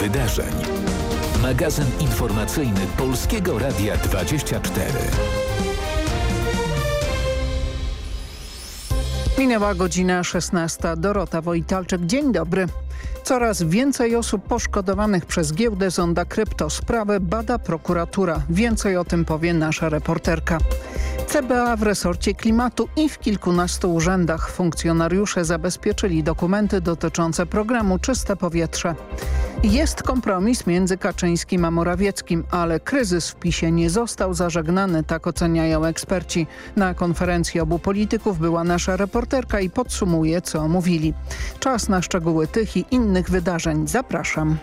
wydarzeń. Magazyn informacyjny Polskiego Radia 24. Minęła godzina 16. Dorota Wojtalczyk. Dzień dobry. Coraz więcej osób poszkodowanych przez giełdę Zonda Krypto. Sprawę bada prokuratura. Więcej o tym powie nasza reporterka. CBA w resorcie klimatu i w kilkunastu urzędach funkcjonariusze zabezpieczyli dokumenty dotyczące programu Czyste Powietrze. Jest kompromis między Kaczyńskim a Morawieckim, ale kryzys w PiSie nie został zażegnany, tak oceniają eksperci. Na konferencji obu polityków była nasza reporterka i podsumuje, co mówili. Czas na szczegóły tych i innych wydarzeń. Zapraszam.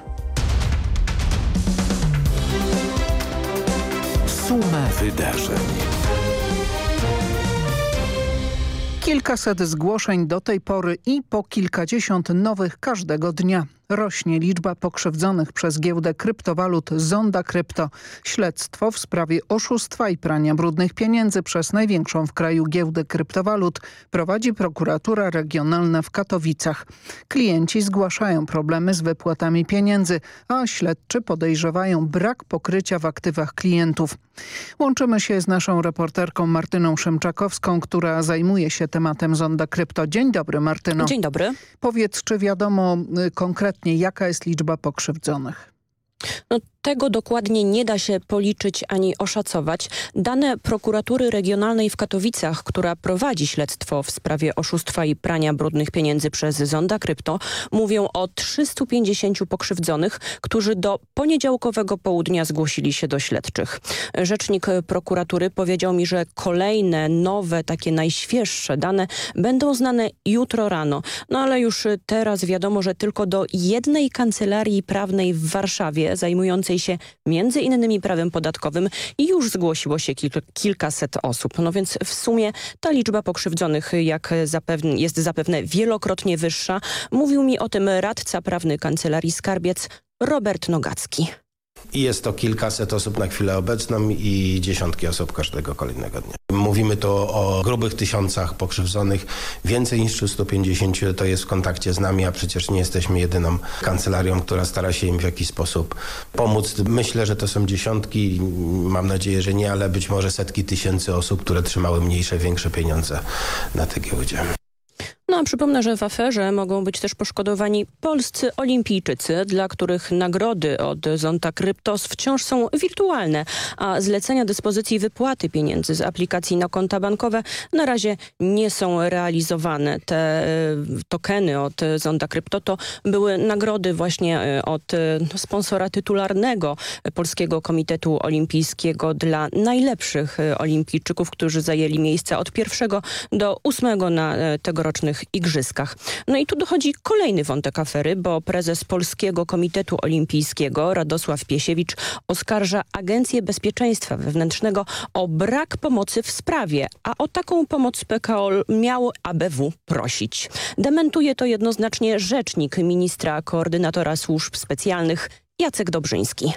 Suma wydarzeń. Kilkaset zgłoszeń do tej pory i po kilkadziesiąt nowych każdego dnia. Rośnie liczba pokrzywdzonych przez giełdę kryptowalut Zonda Krypto. Śledztwo w sprawie oszustwa i prania brudnych pieniędzy przez największą w kraju giełdę kryptowalut prowadzi prokuratura regionalna w Katowicach. Klienci zgłaszają problemy z wypłatami pieniędzy, a śledczy podejrzewają brak pokrycia w aktywach klientów. Łączymy się z naszą reporterką Martyną Szymczakowską, która zajmuje się tematem Zonda Krypto. Dzień dobry Martyno. Dzień dobry. Powiedz, czy wiadomo y, konkretnie jaka jest liczba pokrzywdzonych? No, tego dokładnie nie da się policzyć ani oszacować. Dane prokuratury regionalnej w Katowicach, która prowadzi śledztwo w sprawie oszustwa i prania brudnych pieniędzy przez Zonda Krypto, mówią o 350 pokrzywdzonych, którzy do poniedziałkowego południa zgłosili się do śledczych. Rzecznik prokuratury powiedział mi, że kolejne, nowe, takie najświeższe dane będą znane jutro rano. No ale już teraz wiadomo, że tylko do jednej kancelarii prawnej w Warszawie zajmującej się między innymi prawem podatkowym i już zgłosiło się kilk, kilkaset osób. No więc w sumie ta liczba pokrzywdzonych jak zapewne, jest zapewne wielokrotnie wyższa. Mówił mi o tym radca prawny Kancelarii Skarbiec Robert Nogacki. I jest to kilkaset osób na chwilę obecną i dziesiątki osób każdego kolejnego dnia. Mówimy tu o grubych tysiącach pokrzywdzonych. Więcej niż 350 to jest w kontakcie z nami, a przecież nie jesteśmy jedyną kancelarią, która stara się im w jakiś sposób pomóc. Myślę, że to są dziesiątki, mam nadzieję, że nie, ale być może setki tysięcy osób, które trzymały mniejsze, większe pieniądze na tej giełdzie. No a przypomnę, że w aferze mogą być też poszkodowani polscy olimpijczycy, dla których nagrody od Zonta Kryptos wciąż są wirtualne, a zlecenia dyspozycji wypłaty pieniędzy z aplikacji na konta bankowe na razie nie są realizowane. Te e, tokeny od Zonta Krypto to były nagrody właśnie e, od e, sponsora tytularnego Polskiego Komitetu Olimpijskiego dla najlepszych olimpijczyków, którzy zajęli miejsce od pierwszego do ósmego na tegorocznych igrzyskach. No i tu dochodzi kolejny wątek afery, bo prezes Polskiego Komitetu Olimpijskiego Radosław Piesiewicz oskarża Agencję Bezpieczeństwa Wewnętrznego o brak pomocy w sprawie, a o taką pomoc PKO miało ABW prosić. Dementuje to jednoznacznie rzecznik ministra koordynatora służb specjalnych Jacek Dobrzyński.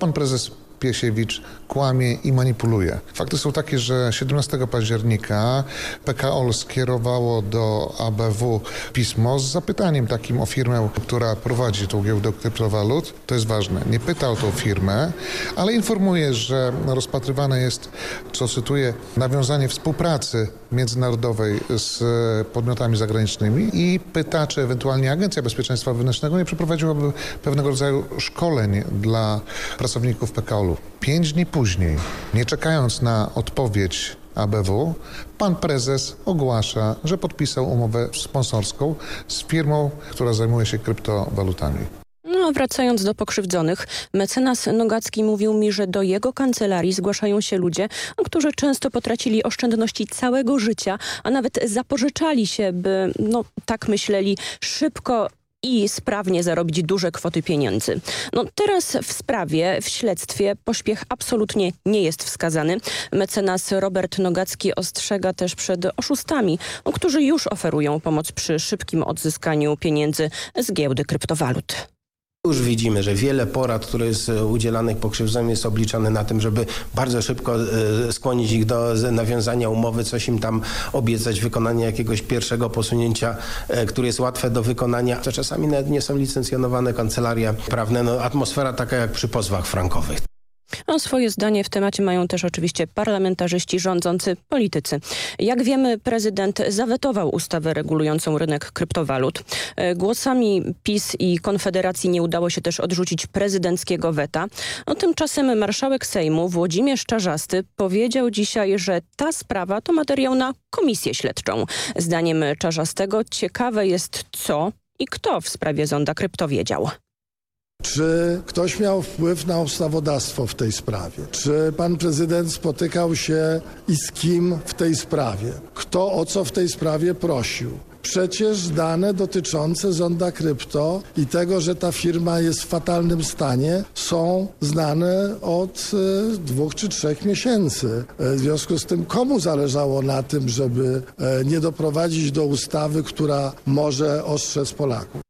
Pan prezes Piesiewicz kłamie i manipuluje. Fakty są takie, że 17 października PKOL skierowało do ABW pismo z zapytaniem takim o firmę, która prowadzi tą giełdę kryptowalut. To jest ważne. Nie pyta o tą firmę, ale informuje, że rozpatrywane jest, co cytuję, nawiązanie współpracy międzynarodowej z podmiotami zagranicznymi i pyta, czy ewentualnie Agencja Bezpieczeństwa Wewnętrznego nie przeprowadziłaby pewnego rodzaju szkoleń dla pracowników PKOL-u. Pięć dni później, nie czekając na odpowiedź ABW, pan prezes ogłasza, że podpisał umowę sponsorską z firmą, która zajmuje się kryptowalutami. No, wracając do pokrzywdzonych, mecenas Nogacki mówił mi, że do jego kancelarii zgłaszają się ludzie, którzy często potracili oszczędności całego życia, a nawet zapożyczali się, by, no tak myśleli, szybko i sprawnie zarobić duże kwoty pieniędzy. No teraz w sprawie, w śledztwie pośpiech absolutnie nie jest wskazany. Mecenas Robert Nogacki ostrzega też przed oszustami, którzy już oferują pomoc przy szybkim odzyskaniu pieniędzy z giełdy kryptowalut. Już widzimy, że wiele porad, które jest udzielanych pokrzywdzonym jest obliczane na tym, żeby bardzo szybko skłonić ich do nawiązania umowy, coś im tam obiecać, wykonanie jakiegoś pierwszego posunięcia, które jest łatwe do wykonania. To czasami nawet nie są licencjonowane kancelaria prawne. No, atmosfera taka jak przy pozwach frankowych. A swoje zdanie w temacie mają też oczywiście parlamentarzyści rządzący, politycy. Jak wiemy, prezydent zawetował ustawę regulującą rynek kryptowalut. E, głosami PiS i Konfederacji nie udało się też odrzucić prezydenckiego weta. No, tymczasem marszałek Sejmu Włodzimierz Czarzasty powiedział dzisiaj, że ta sprawa to materiał na komisję śledczą. Zdaniem Czarzastego ciekawe jest co i kto w sprawie zonda krypto wiedział. Czy ktoś miał wpływ na ustawodawstwo w tej sprawie? Czy pan prezydent spotykał się i z kim w tej sprawie? Kto o co w tej sprawie prosił? Przecież dane dotyczące zonda krypto i tego, że ta firma jest w fatalnym stanie, są znane od e, dwóch czy trzech miesięcy. E, w związku z tym, komu zależało na tym, żeby e, nie doprowadzić do ustawy, która może ostrzec Polaków?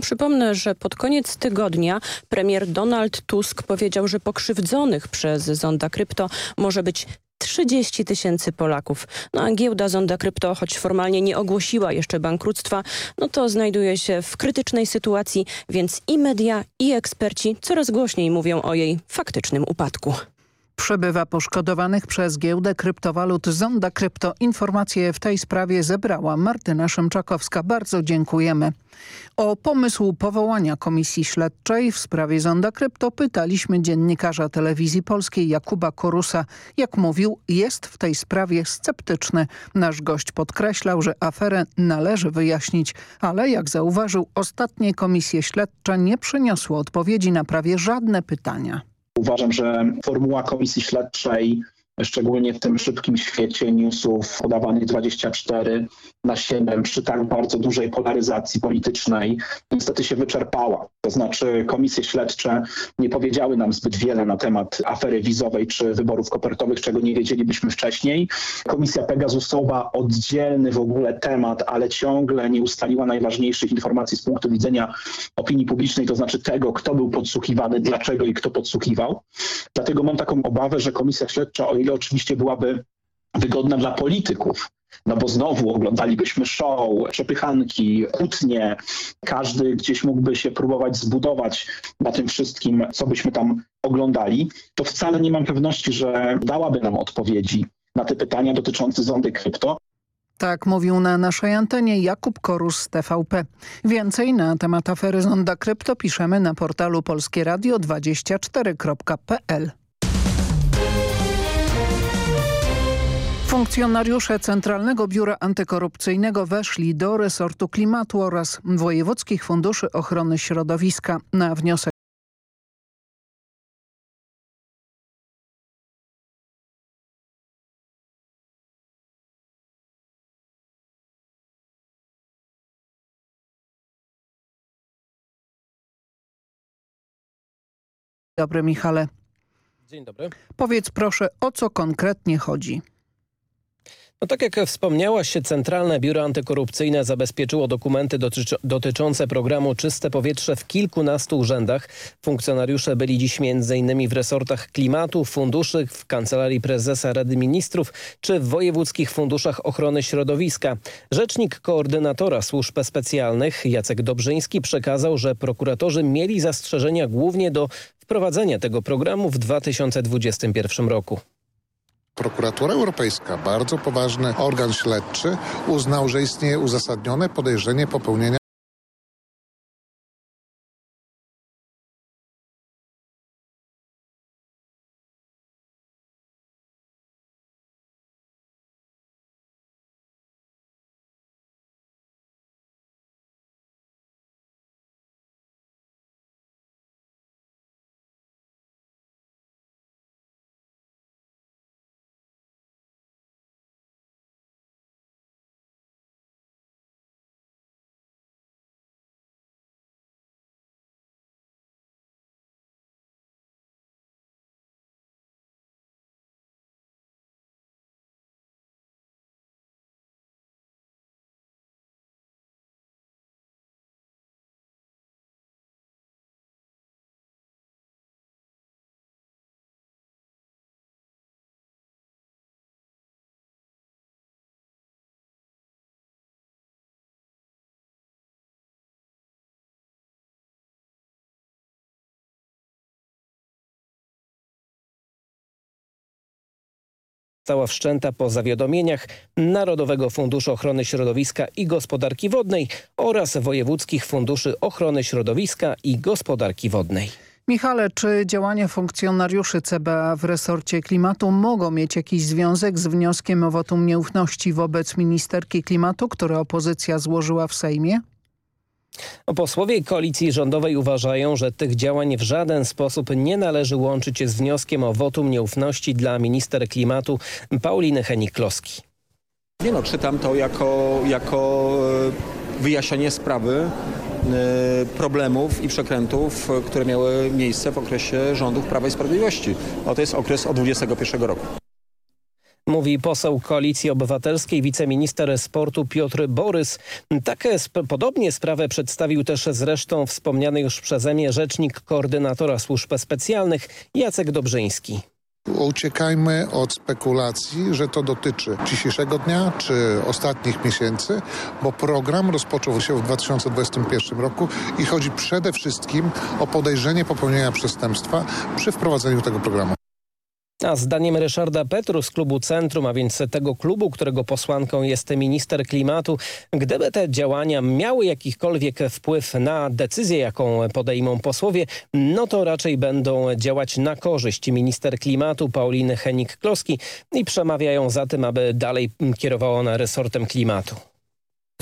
Przypomnę, że pod koniec tygodnia premier Donald Tusk powiedział, że pokrzywdzonych przez Zonda Krypto może być 30 tysięcy Polaków. No a giełda Zonda Krypto, choć formalnie nie ogłosiła jeszcze bankructwa, no to znajduje się w krytycznej sytuacji, więc i media, i eksperci coraz głośniej mówią o jej faktycznym upadku. Przebywa poszkodowanych przez giełdę kryptowalut Zonda Krypto. Informacje w tej sprawie zebrała Martyna Szymczakowska. Bardzo dziękujemy. O pomysł powołania komisji śledczej w sprawie Zonda Krypto pytaliśmy dziennikarza telewizji polskiej Jakuba Korusa. Jak mówił, jest w tej sprawie sceptyczny. Nasz gość podkreślał, że aferę należy wyjaśnić, ale jak zauważył, ostatnie komisje śledcze nie przyniosły odpowiedzi na prawie żadne pytania. Uważam, że formuła komisji śledczej szczególnie w tym szybkim świecie newsów podawanych 24 na 7 przy tak bardzo dużej polaryzacji politycznej niestety się wyczerpała. To znaczy komisje śledcze nie powiedziały nam zbyt wiele na temat afery wizowej czy wyborów kopertowych, czego nie wiedzielibyśmy wcześniej. Komisja Pegasusowa oddzielny w ogóle temat, ale ciągle nie ustaliła najważniejszych informacji z punktu widzenia opinii publicznej, to znaczy tego, kto był podsłuchiwany, dlaczego i kto podsłuchiwał. Dlatego mam taką obawę, że komisja śledcza, o ile oczywiście byłaby wygodna dla polityków, no bo znowu oglądalibyśmy show, przepychanki, kłótnie. Każdy gdzieś mógłby się próbować zbudować na tym wszystkim, co byśmy tam oglądali. To wcale nie mam pewności, że dałaby nam odpowiedzi na te pytania dotyczące zondy krypto. Tak mówił na naszej antenie Jakub Korus z TVP. Więcej na temat afery Zonda Krypto piszemy na portalu polskieradio24.pl. Funkcjonariusze Centralnego Biura Antykorupcyjnego weszli do resortu klimatu oraz wojewódzkich funduszy ochrony środowiska na wniosek Dobry Michale. Dzień dobry. Powiedz proszę, o co konkretnie chodzi? No tak jak wspomniałaś, Centralne Biuro Antykorupcyjne zabezpieczyło dokumenty dotyczące programu Czyste Powietrze w kilkunastu urzędach. Funkcjonariusze byli dziś m.in. w resortach klimatu, funduszy, w Kancelarii Prezesa Rady Ministrów czy w wojewódzkich funduszach ochrony środowiska. Rzecznik koordynatora służb specjalnych Jacek Dobrzyński przekazał, że prokuratorzy mieli zastrzeżenia głównie do wprowadzenia tego programu w 2021 roku. Prokuratura Europejska, bardzo poważny organ śledczy, uznał, że istnieje uzasadnione podejrzenie popełnienia została wszczęta po zawiadomieniach Narodowego Funduszu Ochrony Środowiska i Gospodarki Wodnej oraz wojewódzkich funduszy ochrony środowiska i gospodarki wodnej. Michale, czy działania funkcjonariuszy CBA w resorcie klimatu mogą mieć jakiś związek z wnioskiem o wotum nieufności wobec ministerki klimatu, które opozycja złożyła w Sejmie? Posłowie koalicji rządowej uważają, że tych działań w żaden sposób nie należy łączyć z wnioskiem o wotum nieufności dla minister klimatu Pauliny Henik-Kloski. Nie no, czytam to jako, jako e, wyjaśnienie sprawy e, problemów i przekrętów, które miały miejsce w okresie rządów Prawa i Sprawiedliwości. A to jest okres od 21 roku. Mówi poseł Koalicji Obywatelskiej, wiceminister sportu Piotr Borys. Takie sp podobnie sprawę przedstawił też zresztą wspomniany już przeze mnie rzecznik koordynatora służb specjalnych Jacek Dobrzyński. Uciekajmy od spekulacji, że to dotyczy dzisiejszego dnia czy ostatnich miesięcy, bo program rozpoczął się w 2021 roku i chodzi przede wszystkim o podejrzenie popełnienia przestępstwa przy wprowadzeniu tego programu. A zdaniem Ryszarda Petru z klubu Centrum, a więc tego klubu, którego posłanką jest minister klimatu, gdyby te działania miały jakikolwiek wpływ na decyzję, jaką podejmą posłowie, no to raczej będą działać na korzyść minister klimatu Pauliny Henik-Kloski i przemawiają za tym, aby dalej kierowała ona resortem klimatu.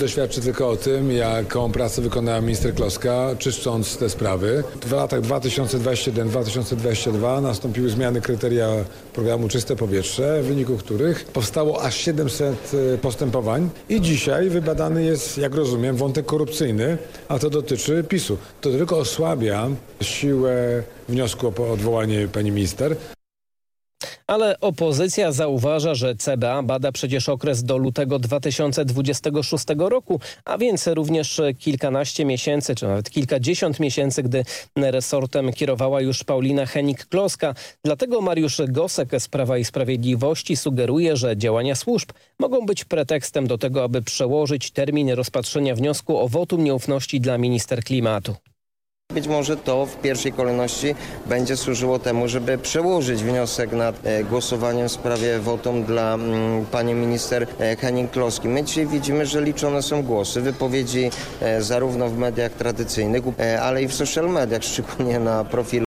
To świadczy tylko o tym, jaką pracę wykonała minister Kloska, czyszcząc te sprawy. W latach 2021-2022 nastąpiły zmiany kryteria programu Czyste Powietrze, w wyniku których powstało aż 700 postępowań i dzisiaj wybadany jest, jak rozumiem, wątek korupcyjny, a to dotyczy PiSu. To tylko osłabia siłę wniosku o odwołanie pani minister. Ale opozycja zauważa, że CBA bada przecież okres do lutego 2026 roku, a więc również kilkanaście miesięcy, czy nawet kilkadziesiąt miesięcy, gdy resortem kierowała już Paulina Henik-Kloska. Dlatego Mariusz Gosek z Prawa i Sprawiedliwości sugeruje, że działania służb mogą być pretekstem do tego, aby przełożyć termin rozpatrzenia wniosku o wotum nieufności dla minister klimatu. Być może to w pierwszej kolejności będzie służyło temu, żeby przełożyć wniosek nad e, głosowaniem w sprawie wotum dla mm, pani minister e, Henning-Kloski. My dzisiaj widzimy, że liczone są głosy, wypowiedzi e, zarówno w mediach tradycyjnych, ale i w social mediach, szczególnie na profilu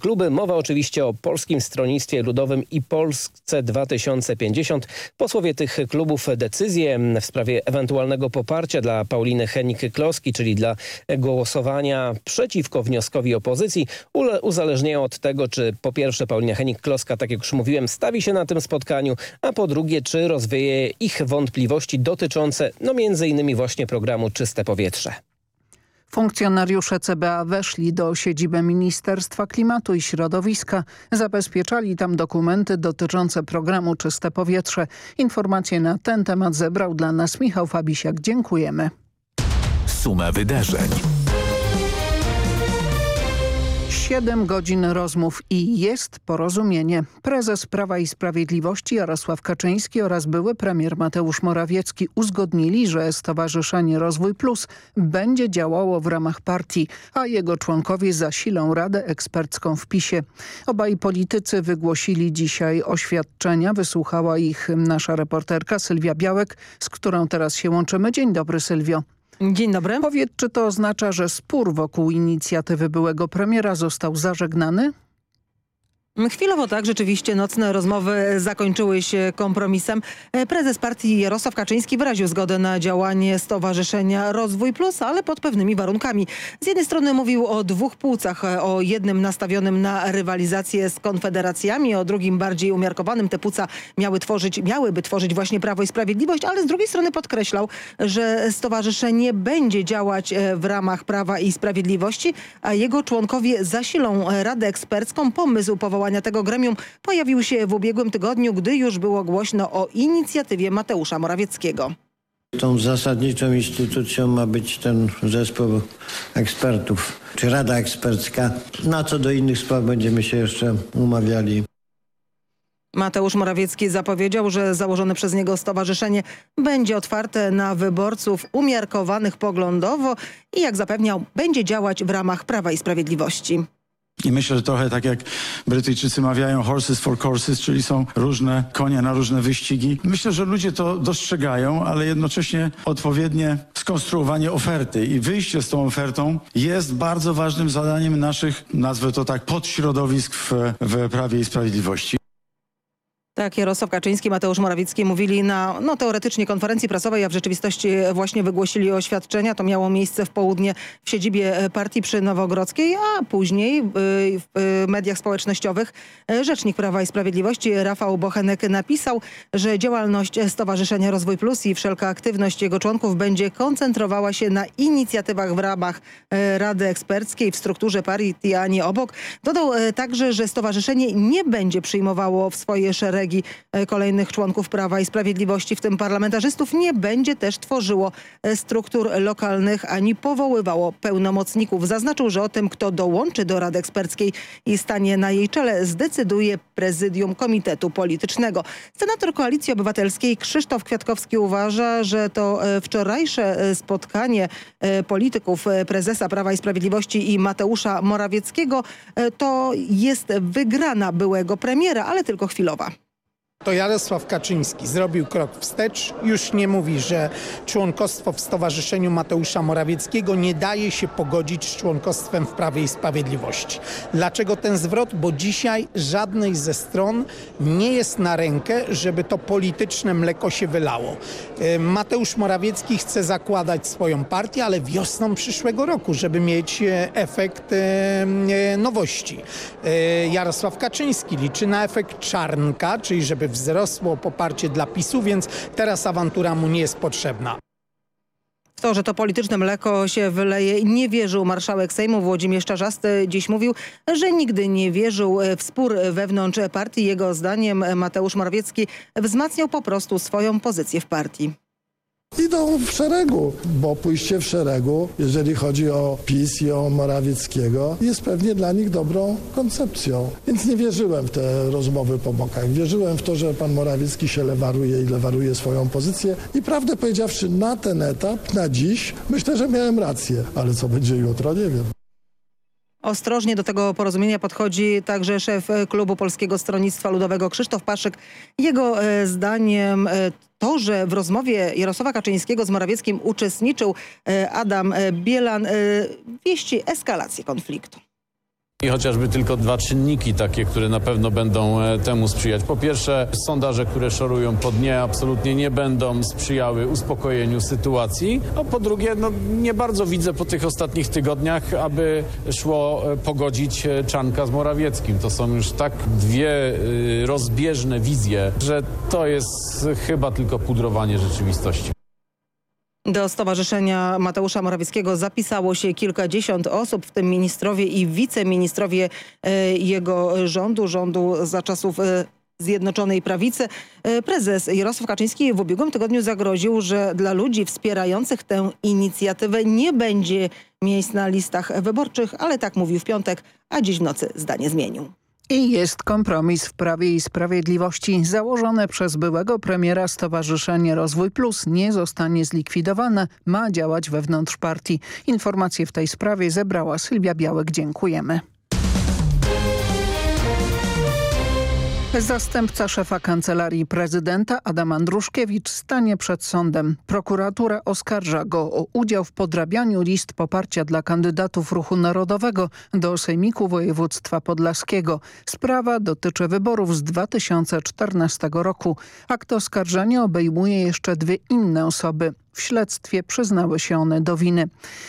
kluby. Mowa oczywiście o Polskim Stronnictwie Ludowym i Polsce 2050. Posłowie tych klubów decyzję w sprawie ewentualnego poparcia dla Pauliny Henik-Kloski, czyli dla głosowania przeciwko wnioskowi opozycji, uzależniają od tego, czy po pierwsze Paulina Henik-Kloska, tak jak już mówiłem, stawi się na tym spotkaniu, a po drugie, czy rozwieje ich wątpliwości dotyczące no między innymi właśnie programu Czyste Powietrze. Funkcjonariusze CBA weszli do siedziby Ministerstwa Klimatu i Środowiska. Zabezpieczali tam dokumenty dotyczące programu Czyste Powietrze. Informacje na ten temat zebrał dla nas Michał Fabisiak. Dziękujemy. Suma wydarzeń. Siedem godzin rozmów i jest porozumienie. Prezes Prawa i Sprawiedliwości Jarosław Kaczyński oraz były premier Mateusz Morawiecki uzgodnili, że Stowarzyszenie Rozwój Plus będzie działało w ramach partii, a jego członkowie zasilą Radę Ekspercką w PiSie. Obaj politycy wygłosili dzisiaj oświadczenia. Wysłuchała ich nasza reporterka Sylwia Białek, z którą teraz się łączymy. Dzień dobry Sylwio. Dzień dobry. Powiedz, czy to oznacza, że spór wokół inicjatywy byłego premiera został zażegnany? Chwilowo tak, rzeczywiście nocne rozmowy zakończyły się kompromisem. Prezes partii Jarosław Kaczyński wyraził zgodę na działanie Stowarzyszenia Rozwój Plus, ale pod pewnymi warunkami. Z jednej strony mówił o dwóch płucach, o jednym nastawionym na rywalizację z konfederacjami, o drugim bardziej umiarkowanym. Te płuca miały tworzyć, miałyby tworzyć właśnie Prawo i Sprawiedliwość, ale z drugiej strony podkreślał, że stowarzyszenie będzie działać w ramach Prawa i Sprawiedliwości, a jego członkowie zasilą Radę Ekspercką. Pomysł powołania tego gremium pojawił się w ubiegłym tygodniu, gdy już było głośno o inicjatywie Mateusza Morawieckiego. Tą zasadniczą instytucją ma być ten zespół ekspertów, czy Rada Ekspercka. Na co do innych spraw będziemy się jeszcze umawiali. Mateusz Morawiecki zapowiedział, że założone przez niego stowarzyszenie będzie otwarte na wyborców umiarkowanych poglądowo i jak zapewniał, będzie działać w ramach Prawa i Sprawiedliwości. I myślę, że trochę tak jak Brytyjczycy mawiają horses for courses, czyli są różne konie na różne wyścigi. Myślę, że ludzie to dostrzegają, ale jednocześnie odpowiednie skonstruowanie oferty i wyjście z tą ofertą jest bardzo ważnym zadaniem naszych, nazwę to tak, podśrodowisk w, w Prawie i Sprawiedliwości. Tak, Jarosław Kaczyński, Mateusz Morawiecki mówili na no, teoretycznie konferencji prasowej, a w rzeczywistości właśnie wygłosili oświadczenia. To miało miejsce w południe w siedzibie partii przy Nowogrodzkiej, a później w mediach społecznościowych rzecznik Prawa i Sprawiedliwości Rafał Bochenek napisał, że działalność Stowarzyszenia Rozwój Plus i wszelka aktywność jego członków będzie koncentrowała się na inicjatywach w ramach Rady Eksperckiej w strukturze partii, a nie obok. Dodał także, że stowarzyszenie nie będzie przyjmowało w swoje szeregi kolejnych członków Prawa i Sprawiedliwości, w tym parlamentarzystów, nie będzie też tworzyło struktur lokalnych ani powoływało pełnomocników. Zaznaczył, że o tym, kto dołączy do Rady Eksperckiej i stanie na jej czele, zdecyduje prezydium Komitetu Politycznego. Senator Koalicji Obywatelskiej Krzysztof Kwiatkowski uważa, że to wczorajsze spotkanie polityków prezesa Prawa i Sprawiedliwości i Mateusza Morawieckiego to jest wygrana byłego premiera, ale tylko chwilowa. To Jarosław Kaczyński zrobił krok wstecz. Już nie mówi, że członkostwo w Stowarzyszeniu Mateusza Morawieckiego nie daje się pogodzić z członkostwem w Prawie i Sprawiedliwości. Dlaczego ten zwrot? Bo dzisiaj żadnej ze stron nie jest na rękę, żeby to polityczne mleko się wylało. Mateusz Morawiecki chce zakładać swoją partię, ale wiosną przyszłego roku, żeby mieć efekt nowości. Jarosław Kaczyński liczy na efekt czarnka, czyli żeby wzrosło poparcie dla PiSu, więc teraz awantura mu nie jest potrzebna. W to, że to polityczne mleko się wyleje nie wierzył marszałek Sejmu Włodzimierz Czarzasty. Dziś mówił, że nigdy nie wierzył w spór wewnątrz partii. Jego zdaniem Mateusz Morawiecki wzmacniał po prostu swoją pozycję w partii. Idą w szeregu, bo pójście w szeregu, jeżeli chodzi o PiS i o Morawieckiego, jest pewnie dla nich dobrą koncepcją. Więc nie wierzyłem w te rozmowy po bokach. Wierzyłem w to, że pan Morawiecki się lewaruje i lewaruje swoją pozycję. I prawdę powiedziawszy, na ten etap, na dziś, myślę, że miałem rację. Ale co będzie jutro, nie wiem. Ostrożnie do tego porozumienia podchodzi także szef klubu Polskiego Stronnictwa Ludowego Krzysztof Paszyk. Jego zdaniem to, że w rozmowie Jarosława Kaczyńskiego z Morawieckim uczestniczył Adam Bielan wieści eskalację konfliktu. I chociażby tylko dwa czynniki takie, które na pewno będą temu sprzyjać. Po pierwsze, sondaże, które szorują po dnie, absolutnie nie będą sprzyjały uspokojeniu sytuacji. A po drugie, no, nie bardzo widzę po tych ostatnich tygodniach, aby szło pogodzić Czanka z Morawieckim. To są już tak dwie rozbieżne wizje, że to jest chyba tylko pudrowanie rzeczywistości. Do Stowarzyszenia Mateusza Morawieckiego zapisało się kilkadziesiąt osób, w tym ministrowie i wiceministrowie jego rządu, rządu za czasów Zjednoczonej Prawicy. Prezes Jarosław Kaczyński w ubiegłym tygodniu zagroził, że dla ludzi wspierających tę inicjatywę nie będzie miejsc na listach wyborczych, ale tak mówił w piątek, a dziś w nocy zdanie zmienił. I jest kompromis w Prawie i Sprawiedliwości. Założone przez byłego premiera Stowarzyszenie Rozwój Plus nie zostanie zlikwidowane. Ma działać wewnątrz partii. Informacje w tej sprawie zebrała Sylwia Białek. Dziękujemy. Zastępca szefa Kancelarii Prezydenta Adam Andruszkiewicz stanie przed sądem. Prokuratura oskarża go o udział w podrabianiu list poparcia dla kandydatów Ruchu Narodowego do Sejmiku Województwa Podlaskiego. Sprawa dotyczy wyborów z 2014 roku. Akt oskarżenia obejmuje jeszcze dwie inne osoby. W śledztwie przyznały się one do winy.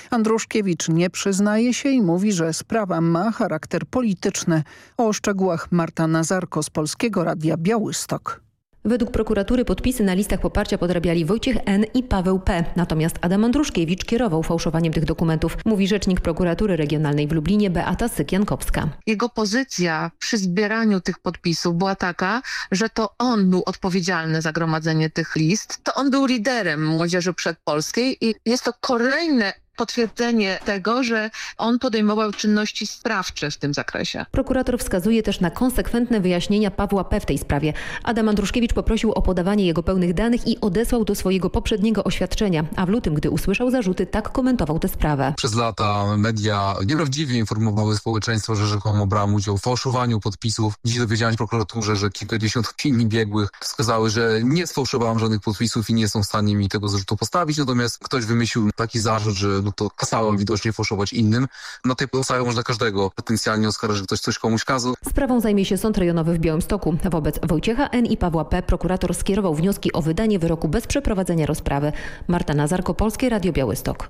Andruszkiewicz nie przyznaje się i mówi, że sprawa ma charakter polityczny. O szczegółach Marta Nazarko z Polskiego Radia Białystok. Według prokuratury podpisy na listach poparcia podrabiali Wojciech N. i Paweł P. Natomiast Adam Andruszkiewicz kierował fałszowaniem tych dokumentów, mówi rzecznik prokuratury regionalnej w Lublinie Beata Sykian-Kopska. Jego pozycja przy zbieraniu tych podpisów była taka, że to on był odpowiedzialny za gromadzenie tych list. To on był liderem Młodzieży Przedpolskiej i jest to kolejne potwierdzenie tego, że on podejmował czynności sprawcze w tym zakresie. Prokurator wskazuje też na konsekwentne wyjaśnienia Pawła P. w tej sprawie. Adam Andruszkiewicz poprosił o podawanie jego pełnych danych i odesłał do swojego poprzedniego oświadczenia, a w lutym, gdy usłyszał zarzuty, tak komentował tę sprawę. Przez lata media nieprawdziwie informowały społeczeństwo, że rzekomo brałem udział w fałszowaniu podpisów. Dziś dowiedziałem się prokuraturze, że kilkadziesiąt opinii biegłych wskazały, że nie sfałszowałem żadnych podpisów i nie są w stanie mi tego zarzutu postawić, natomiast ktoś wymyślił taki zarzut, że no to kasałem widocznie fałszować innym. Na tej podstawie można każdego potencjalnie oskarżyć, że ktoś coś komuś kazał. Sprawą zajmie się Sąd Rejonowy w Białymstoku. Wobec Wojciecha N. i Pawła P. prokurator skierował wnioski o wydanie wyroku bez przeprowadzenia rozprawy. Marta Nazarko, Polskie Radio Białystok.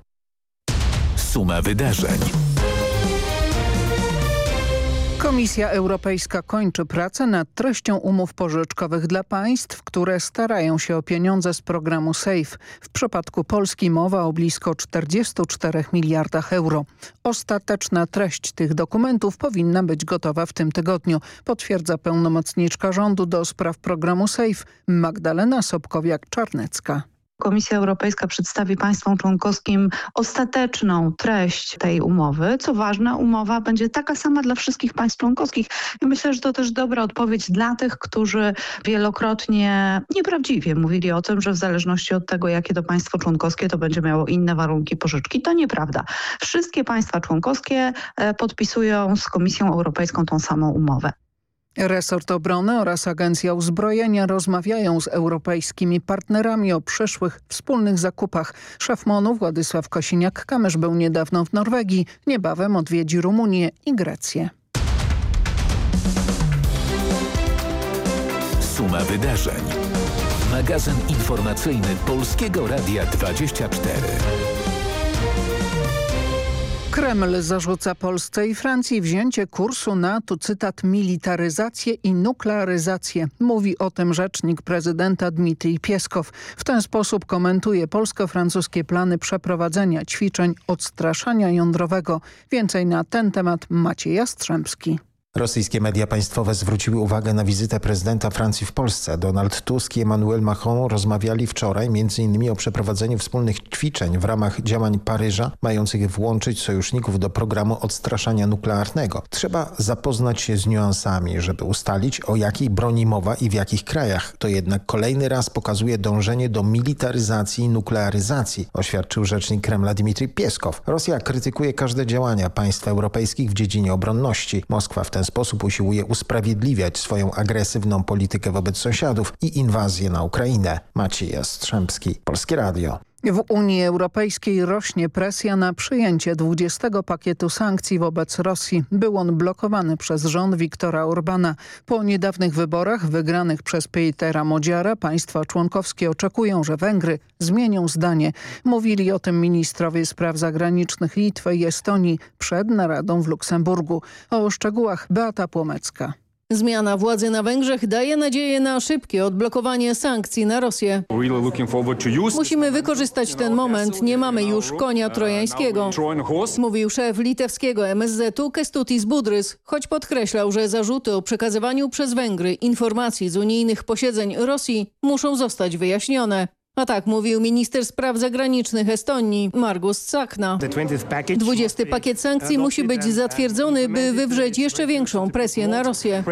Suma wydarzeń. Komisja Europejska kończy pracę nad treścią umów pożyczkowych dla państw, które starają się o pieniądze z programu SAFE. W przypadku Polski mowa o blisko 44 miliardach euro. Ostateczna treść tych dokumentów powinna być gotowa w tym tygodniu, potwierdza pełnomocniczka rządu do spraw programu SAFE Magdalena Sobkowiak-Czarnecka. Komisja Europejska przedstawi państwom członkowskim ostateczną treść tej umowy. Co ważne, umowa będzie taka sama dla wszystkich państw członkowskich. I myślę, że to też dobra odpowiedź dla tych, którzy wielokrotnie nieprawdziwie mówili o tym, że w zależności od tego, jakie to państwo członkowskie, to będzie miało inne warunki pożyczki. To nieprawda. Wszystkie państwa członkowskie e, podpisują z Komisją Europejską tą samą umowę. Resort Obrony oraz Agencja Uzbrojenia rozmawiają z europejskimi partnerami o przyszłych wspólnych zakupach. Szef MONU Władysław Kosiniak-Kamysz był niedawno w Norwegii. Niebawem odwiedzi Rumunię i Grecję. Suma wydarzeń. Magazyn informacyjny Polskiego Radia 24. Kreml zarzuca Polsce i Francji wzięcie kursu na, tu cytat, militaryzację i nuklearyzację. Mówi o tym rzecznik prezydenta Dmitrij Pieskow. W ten sposób komentuje polsko-francuskie plany przeprowadzenia ćwiczeń odstraszania jądrowego. Więcej na ten temat Maciej Jastrzębski. Rosyjskie media państwowe zwróciły uwagę na wizytę prezydenta Francji w Polsce. Donald Tusk i Emmanuel Macron rozmawiali wczoraj m.in. o przeprowadzeniu wspólnych ćwiczeń w ramach działań Paryża, mających włączyć sojuszników do programu odstraszania nuklearnego. Trzeba zapoznać się z niuansami, żeby ustalić o jakiej broni mowa i w jakich krajach. To jednak kolejny raz pokazuje dążenie do militaryzacji i nuklearyzacji, oświadczył rzecznik Kremla Dmitrij Pieskow. Rosja krytykuje każde działania państw europejskich w dziedzinie obronności. Moskwa w ten sposób usiłuje usprawiedliwiać swoją agresywną politykę wobec sąsiadów i inwazję na Ukrainę. Maciej Jastrzębski, Polskie Radio. W Unii Europejskiej rośnie presja na przyjęcie 20 pakietu sankcji wobec Rosji. Był on blokowany przez rząd Viktora Orbana. Po niedawnych wyborach wygranych przez Petera Modziara państwa członkowskie oczekują, że Węgry zmienią zdanie. Mówili o tym ministrowie spraw zagranicznych Litwy i Estonii przed naradą w Luksemburgu. O szczegółach Beata Płomecka. Zmiana władzy na Węgrzech daje nadzieję na szybkie odblokowanie sankcji na Rosję. Musimy wykorzystać ten moment. Nie mamy już konia trojańskiego. Mówił szef litewskiego MSZ-u Kestutis Budrys, choć podkreślał, że zarzuty o przekazywaniu przez Węgry informacji z unijnych posiedzeń Rosji muszą zostać wyjaśnione. A tak mówił minister spraw zagranicznych Estonii, Margus Sakna. 20 pakiet sankcji musi być zatwierdzony, by wywrzeć jeszcze większą presję na Rosję.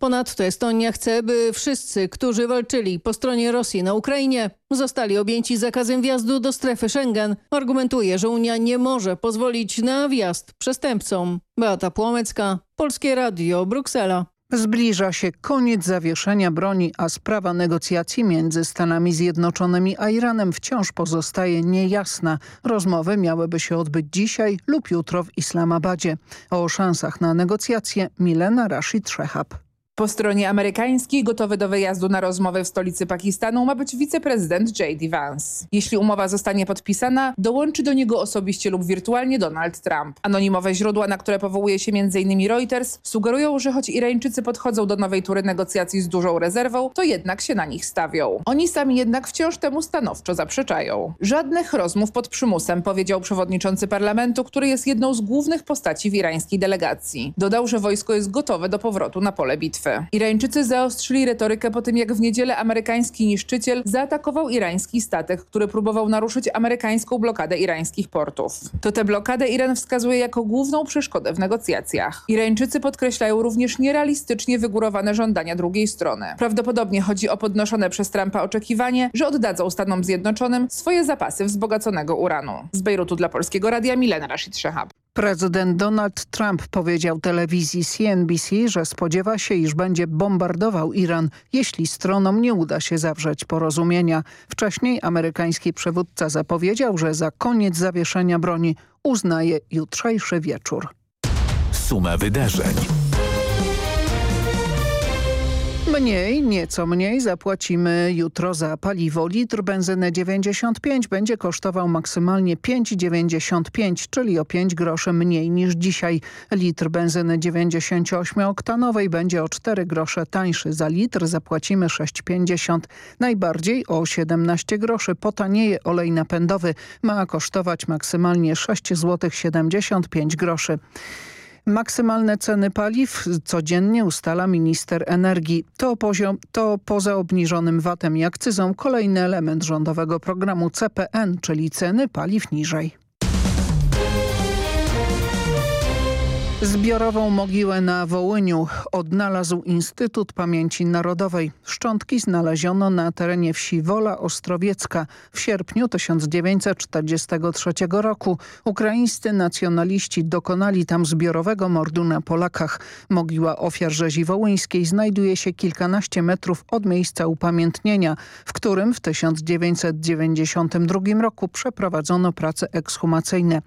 Ponadto Estonia chce, by wszyscy, którzy walczyli po stronie Rosji na Ukrainie, zostali objęci zakazem wjazdu do strefy Schengen. Argumentuje, że Unia nie może pozwolić na wjazd przestępcom. Beata Płomecka, Polskie Radio, Bruksela. Zbliża się koniec zawieszenia broni, a sprawa negocjacji między Stanami Zjednoczonymi a Iranem wciąż pozostaje niejasna. Rozmowy miałyby się odbyć dzisiaj lub jutro w Islamabadzie. O szansach na negocjacje Milena Rashid Shehab. Po stronie amerykańskiej gotowy do wyjazdu na rozmowę w stolicy Pakistanu ma być wiceprezydent J.D. Vance. Jeśli umowa zostanie podpisana, dołączy do niego osobiście lub wirtualnie Donald Trump. Anonimowe źródła, na które powołuje się m.in. Reuters, sugerują, że choć Irańczycy podchodzą do nowej tury negocjacji z dużą rezerwą, to jednak się na nich stawią. Oni sami jednak wciąż temu stanowczo zaprzeczają. Żadnych rozmów pod przymusem, powiedział przewodniczący parlamentu, który jest jedną z głównych postaci w irańskiej delegacji. Dodał, że wojsko jest gotowe do powrotu na pole bitwy. Irańczycy zaostrzyli retorykę po tym, jak w niedzielę amerykański niszczyciel zaatakował irański statek, który próbował naruszyć amerykańską blokadę irańskich portów. To tę blokadę Iran wskazuje jako główną przeszkodę w negocjacjach. Irańczycy podkreślają również nierealistycznie wygórowane żądania drugiej strony. Prawdopodobnie chodzi o podnoszone przez Trumpa oczekiwanie, że oddadzą Stanom Zjednoczonym swoje zapasy wzbogaconego uranu. Z Bejrutu dla Polskiego Radia Milena Rashid Shehab. Prezydent Donald Trump powiedział telewizji CNBC, że spodziewa się, iż będzie bombardował Iran, jeśli stronom nie uda się zawrzeć porozumienia. Wcześniej amerykański przywódca zapowiedział, że za koniec zawieszenia broni uznaje jutrzejszy wieczór. Suma wydarzeń. Mniej, nieco mniej zapłacimy jutro za paliwo. Litr benzyny 95 będzie kosztował maksymalnie 5,95, czyli o 5 groszy mniej niż dzisiaj. Litr benzyny 98-oktanowej będzie o 4 grosze tańszy. Za litr zapłacimy 6,50. Najbardziej o 17 groszy potanieje olej napędowy. Ma kosztować maksymalnie 6 zł 75 groszy. Maksymalne ceny paliw codziennie ustala minister energii. To, poziom, to poza obniżonym VAT-em i akcyzą kolejny element rządowego programu CPN, czyli ceny paliw niżej. Zbiorową mogiłę na Wołyniu odnalazł Instytut Pamięci Narodowej. Szczątki znaleziono na terenie wsi Wola Ostrowiecka. W sierpniu 1943 roku ukraińscy nacjonaliści dokonali tam zbiorowego mordu na Polakach. Mogiła ofiar rzezi wołyńskiej znajduje się kilkanaście metrów od miejsca upamiętnienia, w którym w 1992 roku przeprowadzono prace ekshumacyjne.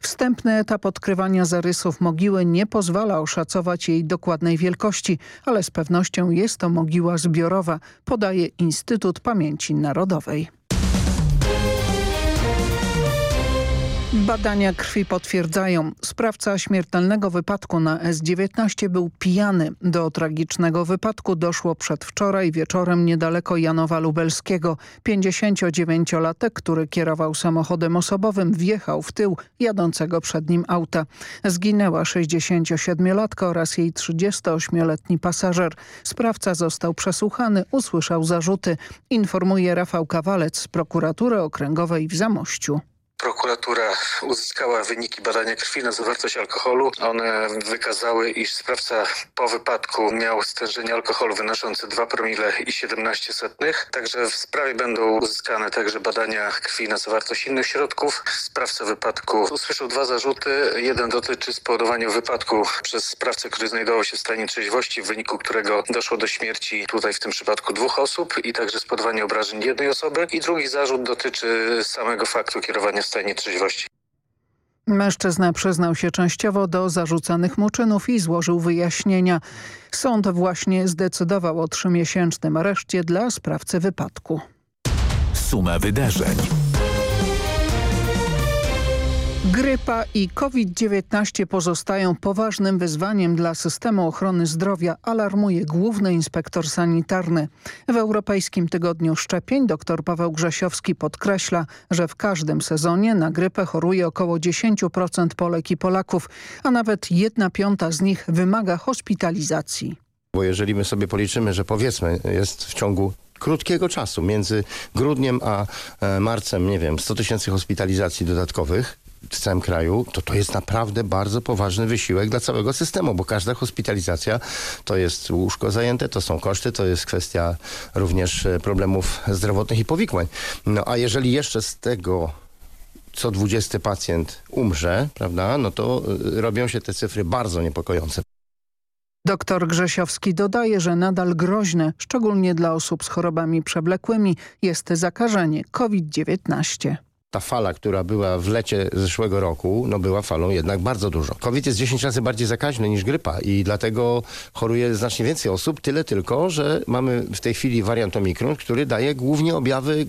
Wstępny etap odkrywania zarysów mogiły nie pozwala oszacować jej dokładnej wielkości, ale z pewnością jest to mogiła zbiorowa, podaje Instytut Pamięci Narodowej. Badania krwi potwierdzają, sprawca śmiertelnego wypadku na S-19 był pijany. Do tragicznego wypadku doszło przedwczoraj wieczorem niedaleko Janowa Lubelskiego. 59-latek, który kierował samochodem osobowym, wjechał w tył jadącego przed nim auta. Zginęła 67-latka oraz jej 38-letni pasażer. Sprawca został przesłuchany, usłyszał zarzuty. Informuje Rafał Kawalec z prokuratury okręgowej w Zamościu. Prokuratura uzyskała wyniki badania krwi na zawartość alkoholu. One wykazały, iż sprawca po wypadku miał stężenie alkoholu wynoszące 2 promile i 17 setnych. Także w sprawie będą uzyskane także badania krwi na zawartość innych środków. Sprawca wypadku usłyszał dwa zarzuty. Jeden dotyczy spowodowania wypadku przez sprawcę, który znajdował się w stanie trzeźwości, w wyniku którego doszło do śmierci tutaj w tym przypadku dwóch osób i także spowodowania obrażeń jednej osoby. I drugi zarzut dotyczy samego faktu kierowania stanie trzeźwości. Mężczyzna przyznał się częściowo do zarzucanych mu czynów i złożył wyjaśnienia. Sąd właśnie zdecydował o trzymiesięcznym areszcie dla sprawcy wypadku. Suma wydarzeń. Grypa i COVID-19 pozostają poważnym wyzwaniem dla systemu ochrony zdrowia, alarmuje główny inspektor sanitarny. W Europejskim Tygodniu Szczepień dr Paweł Grzesiowski podkreśla, że w każdym sezonie na grypę choruje około 10% Polek i Polaków, a nawet jedna piąta z nich wymaga hospitalizacji. Bo jeżeli my sobie policzymy, że powiedzmy jest w ciągu krótkiego czasu, między grudniem a marcem, nie wiem, 100 tysięcy hospitalizacji dodatkowych, w całym kraju, to to jest naprawdę bardzo poważny wysiłek dla całego systemu, bo każda hospitalizacja to jest łóżko zajęte, to są koszty, to jest kwestia również problemów zdrowotnych i powikłań. No a jeżeli jeszcze z tego co 20 pacjent umrze, prawda, no to robią się te cyfry bardzo niepokojące. Doktor Grzesiowski dodaje, że nadal groźne, szczególnie dla osób z chorobami przewlekłymi, jest zakażenie COVID-19 ta fala, która była w lecie zeszłego roku, no była falą jednak bardzo dużo. COVID jest 10 razy bardziej zakaźny niż grypa i dlatego choruje znacznie więcej osób, tyle tylko, że mamy w tej chwili wariant Omikron, który daje głównie objawy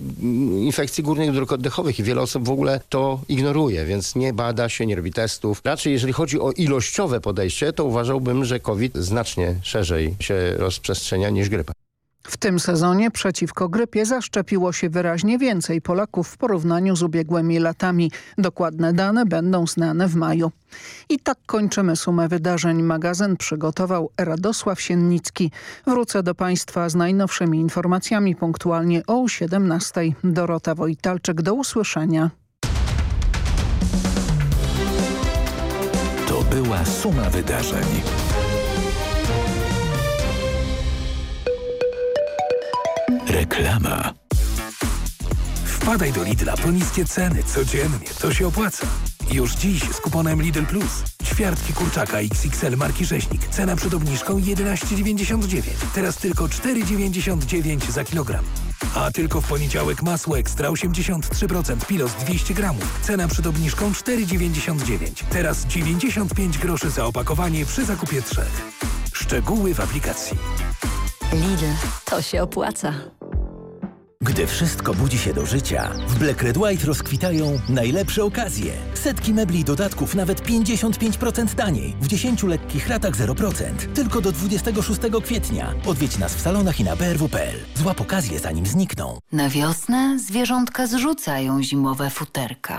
infekcji górnych dróg oddechowych i wiele osób w ogóle to ignoruje, więc nie bada się, nie robi testów. Raczej jeżeli chodzi o ilościowe podejście, to uważałbym, że COVID znacznie szerzej się rozprzestrzenia niż grypa. Tym sezonie przeciwko grypie zaszczepiło się wyraźnie więcej Polaków w porównaniu z ubiegłymi latami. Dokładne dane będą znane w maju. I tak kończymy sumę wydarzeń. Magazyn przygotował Radosław Siennicki. Wrócę do Państwa z najnowszymi informacjami punktualnie o 17. Dorota Wojtalczyk. Do usłyszenia. To była suma wydarzeń. Reklama. Wpadaj do Lidla po niskie ceny codziennie. To się opłaca. Już dziś z kuponem Lidl Plus. Ćwiartki kurczaka XXL marki Rzeźnik. Cena przed obniżką 11,99. Teraz tylko 4,99 za kilogram. A tylko w poniedziałek masło ekstra 83% pilos 200 gramów. Cena przed obniżką 4,99. Teraz 95 groszy za opakowanie przy zakupie trzech. Szczegóły w aplikacji. Lidl, to się opłaca. Gdy wszystko budzi się do życia, w Black Red White rozkwitają najlepsze okazje. Setki mebli i dodatków nawet 55% taniej. W 10 lekkich ratach 0%. Tylko do 26 kwietnia. Odwiedź nas w salonach i na brw.pl. Złap okazję zanim znikną. Na wiosnę zwierzątka zrzucają zimowe futerka.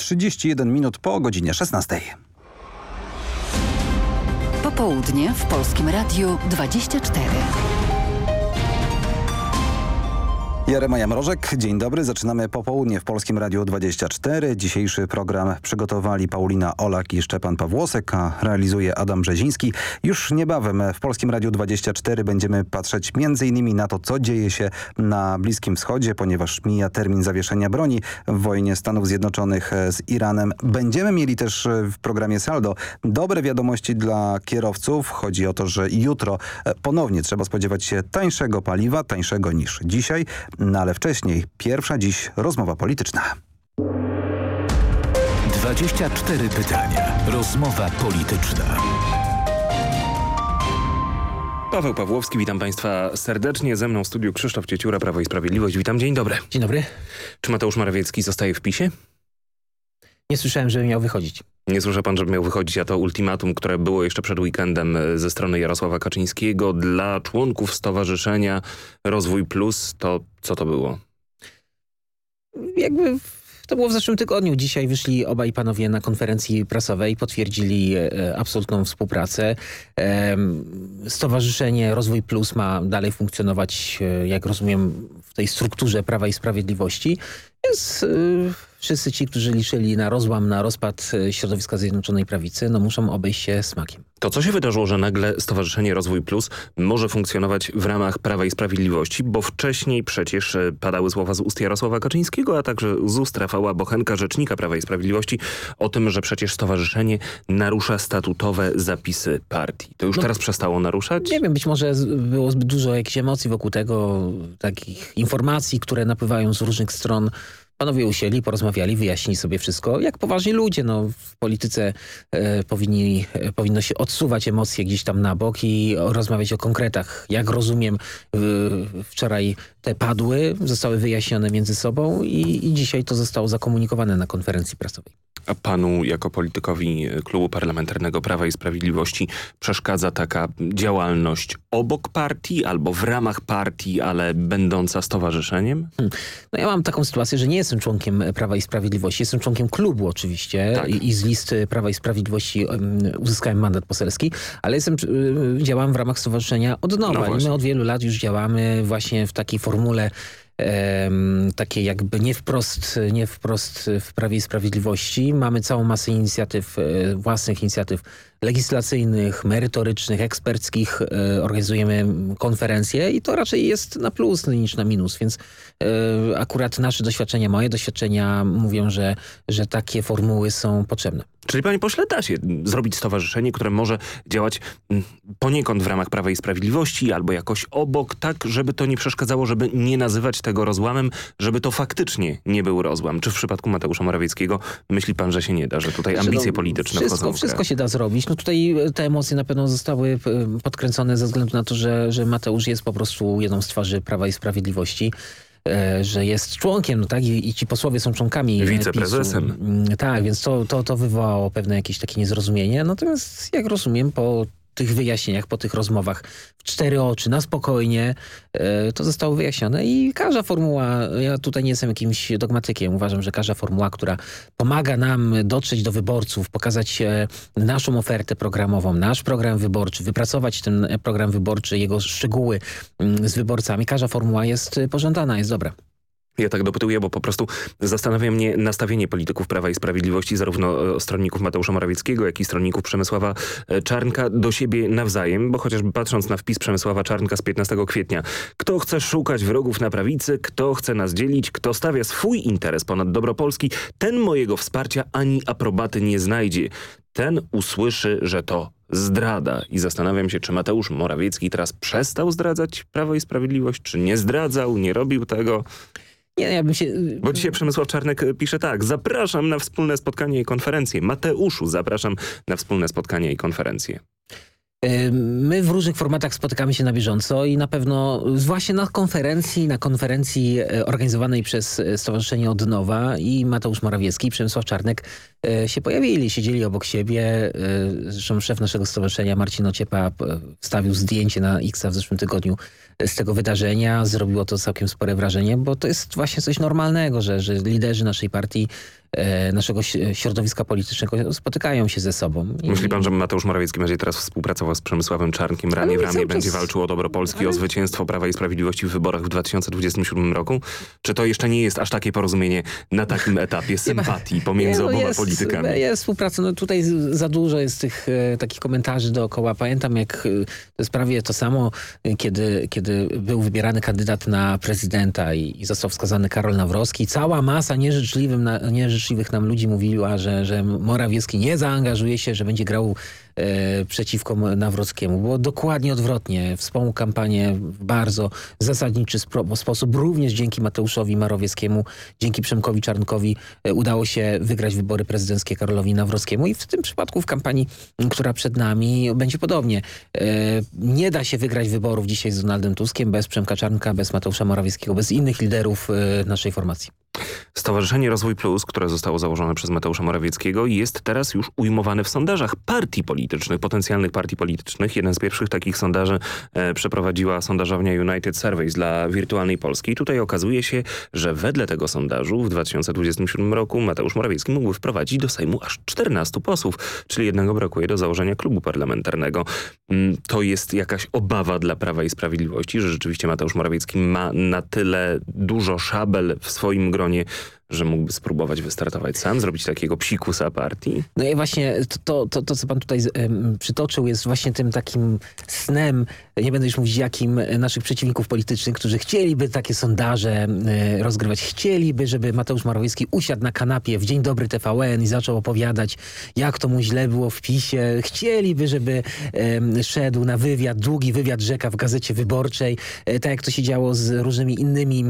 31 minut po godzinie 16. Popołudnie w Polskim Radiu 24. Jeremaja Mrożek, dzień dobry. Zaczynamy popołudnie w Polskim Radiu 24. Dzisiejszy program przygotowali Paulina Olak i Szczepan Pawłosek, a realizuje Adam Brzeziński. Już niebawem w Polskim Radiu 24 będziemy patrzeć m.in. na to, co dzieje się na Bliskim Wschodzie, ponieważ mija termin zawieszenia broni w wojnie Stanów Zjednoczonych z Iranem. Będziemy mieli też w programie Saldo dobre wiadomości dla kierowców. Chodzi o to, że jutro ponownie trzeba spodziewać się tańszego paliwa, tańszego niż dzisiaj. No ale wcześniej pierwsza dziś rozmowa polityczna. 24 pytania. Rozmowa polityczna. Paweł Pawłowski, witam Państwa serdecznie. Ze mną w studiu Krzysztof Cieciura, Prawo i Sprawiedliwość. Witam, dzień dobry. Dzień dobry. Czy Mateusz Morawiecki zostaje w PiSie? Nie słyszałem, żeby miał wychodzić. Nie słyszę pan, żeby miał wychodzić, a to ultimatum, które było jeszcze przed weekendem ze strony Jarosława Kaczyńskiego dla członków Stowarzyszenia Rozwój Plus, to co to było? Jakby to było w zeszłym tygodniu. Dzisiaj wyszli obaj panowie na konferencji prasowej, potwierdzili e, absolutną współpracę. E, Stowarzyszenie Rozwój Plus ma dalej funkcjonować, e, jak rozumiem, w tej strukturze Prawa i Sprawiedliwości. Więc wszyscy ci, którzy liczyli na rozłam, na rozpad środowiska Zjednoczonej Prawicy, no muszą obejść się smakiem. To co się wydarzyło, że nagle Stowarzyszenie Rozwój Plus może funkcjonować w ramach Prawa i Sprawiedliwości, bo wcześniej przecież padały słowa z ust Jarosława Kaczyńskiego, a także z ust Rafała Bochenka, rzecznika Prawa i Sprawiedliwości, o tym, że przecież stowarzyszenie narusza statutowe zapisy partii. To już no, teraz przestało naruszać? Nie wiem, być może było zbyt dużo jakichś emocji wokół tego, takich informacji, które napływają z różnych stron. Panowie usiedli, porozmawiali, wyjaśnili sobie wszystko. Jak poważni ludzie, no w polityce e, powinni, e, powinno się odsuwać emocje gdzieś tam na bok i rozmawiać o konkretach. Jak rozumiem, e, wczoraj te padły, zostały wyjaśnione między sobą i, i dzisiaj to zostało zakomunikowane na konferencji prasowej. A panu jako politykowi Klubu Parlamentarnego Prawa i Sprawiedliwości przeszkadza taka działalność obok partii albo w ramach partii, ale będąca stowarzyszeniem? Hmm. No ja mam taką sytuację, że nie jestem członkiem Prawa i Sprawiedliwości. Jestem członkiem klubu oczywiście tak. I, i, z listy Prawa i Sprawiedliwości uzyskałem mandat poselski, ale jestem, działam w ramach Stowarzyszenia Odnowa no i my od wielu lat już działamy właśnie w takiej formule takie jakby nie wprost, nie wprost w Prawie i Sprawiedliwości. Mamy całą masę inicjatyw, e, własnych inicjatyw legislacyjnych, merytorycznych, eksperckich. E, organizujemy konferencje i to raczej jest na plus niż na minus, więc e, akurat nasze doświadczenia, moje doświadczenia mówią, że, że takie formuły są potrzebne. Czyli panie pośle da się zrobić stowarzyszenie, które może działać mm, poniekąd w ramach Prawa i Sprawiedliwości albo jakoś obok, tak żeby to nie przeszkadzało, żeby nie nazywać tego rozłamem, żeby to faktycznie nie był rozłam. Czy w przypadku Mateusza Morawieckiego myśli pan, że się nie da, że tutaj znaczy, ambicje no, polityczne wszystko, Wszystko się da zrobić. No tutaj e, te emocje na pewno zostały e, podkręcone ze względu na to, że, że Mateusz jest po prostu jedną z twarzy Prawa i Sprawiedliwości e, że jest członkiem, no tak, I, i ci posłowie są członkami Wiceprezesem. PiSu. Mm, tak, więc to, to, to wywołało pewne jakieś takie niezrozumienie. Natomiast jak rozumiem, po tych wyjaśnieniach, po tych rozmowach w cztery oczy, na spokojnie, e, to zostało wyjaśnione i każda formuła, ja tutaj nie jestem jakimś dogmatykiem, uważam, że każda formuła, która pomaga nam dotrzeć do wyborców, pokazać e, naszą ofertę programową, nasz program wyborczy, wypracować ten program wyborczy, jego szczegóły mm, z wyborcami, każda formuła jest pożądana, jest dobra. Ja tak dopytuję, bo po prostu zastanawia mnie nastawienie polityków Prawa i Sprawiedliwości, zarówno e, stronników Mateusza Morawieckiego, jak i stronników Przemysława e, Czarnka do siebie nawzajem, bo chociażby patrząc na wpis Przemysława Czarnka z 15 kwietnia, kto chce szukać wrogów na prawicy, kto chce nas dzielić, kto stawia swój interes ponad dobro Polski, ten mojego wsparcia ani aprobaty nie znajdzie. Ten usłyszy, że to zdrada. I zastanawiam się, czy Mateusz Morawiecki teraz przestał zdradzać Prawo i Sprawiedliwość, czy nie zdradzał, nie robił tego. Nie, ja bym się... Bo dzisiaj Przemysław Czarnek pisze tak. Zapraszam na wspólne spotkanie i konferencję. Mateuszu, zapraszam na wspólne spotkanie i konferencję. My w różnych formatach spotykamy się na bieżąco i na pewno właśnie na konferencji, na konferencji organizowanej przez Stowarzyszenie Odnowa i Mateusz Morawiecki i Przemysław Czarnek się pojawili, siedzieli obok siebie. Zresztą szef naszego stowarzyszenia Marcin Ociepa wstawił zdjęcie na X w zeszłym tygodniu z tego wydarzenia. Zrobiło to całkiem spore wrażenie, bo to jest właśnie coś normalnego, że, że liderzy naszej partii naszego środowiska politycznego spotykają się ze sobą. Myśli pan, że Mateusz Morawiecki będzie teraz współpracował z Przemysławem Czarnkiem ramię w ramię będzie walczył o dobro Polski, ale... o zwycięstwo Prawa i Sprawiedliwości w wyborach w 2027 roku? Czy to jeszcze nie jest aż takie porozumienie na takim etapie sympatii pomiędzy no, oboma politykami? Jest współpraca. No tutaj za dużo jest tych e, takich komentarzy dookoła. Pamiętam jak e, to jest prawie to samo, kiedy, kiedy był wybierany kandydat na prezydenta i, i został wskazany Karol Nawrowski. Cała masa nieżyczliwym, na, nieżyczliwym życzliwych nam ludzi mówiła, że, że Morawiecki nie zaangażuje się, że będzie grał przeciwko Nawrockiemu. Było dokładnie odwrotnie. Wspomógł kampanię w bardzo zasadniczy sposób. Również dzięki Mateuszowi Marowieckiemu, dzięki Przemkowi Czarnkowi e, udało się wygrać wybory prezydenckie Karolowi Nawrockiemu i w tym przypadku w kampanii, która przed nami będzie podobnie. E, nie da się wygrać wyborów dzisiaj z Donaldem Tuskiem bez Przemka Czarnka, bez Mateusza Morawieckiego, bez innych liderów e, naszej formacji. Stowarzyszenie Rozwój Plus, które zostało założone przez Mateusza Morawieckiego jest teraz już ujmowane w sondażach partii politycznych, potencjalnych partii politycznych. Jeden z pierwszych takich sondaży e, przeprowadziła sondażownia United Surveys dla Wirtualnej Polski. Tutaj okazuje się, że wedle tego sondażu w 2027 roku Mateusz Morawiecki mógłby wprowadzić do Sejmu aż 14 posłów, czyli jednego brakuje do założenia klubu parlamentarnego. Mm, to jest jakaś obawa dla Prawa i Sprawiedliwości, że rzeczywiście Mateusz Morawiecki ma na tyle dużo szabel w swoim gronie, że mógłby spróbować wystartować sam, zrobić takiego psikusa partii? No i właśnie to, to, to co pan tutaj um, przytoczył jest właśnie tym takim snem, nie będę już mówić jakim, e, naszych przeciwników politycznych, którzy chcieliby takie sondaże y, rozgrywać. Chcieliby, żeby Mateusz Morawiecki usiadł na kanapie w Dzień Dobry TVN i zaczął opowiadać, jak to mu źle było w PiSie. Chcieliby, żeby y, szedł na wywiad, długi wywiad rzeka w Gazecie Wyborczej, y, tak jak to się działo z różnymi innymi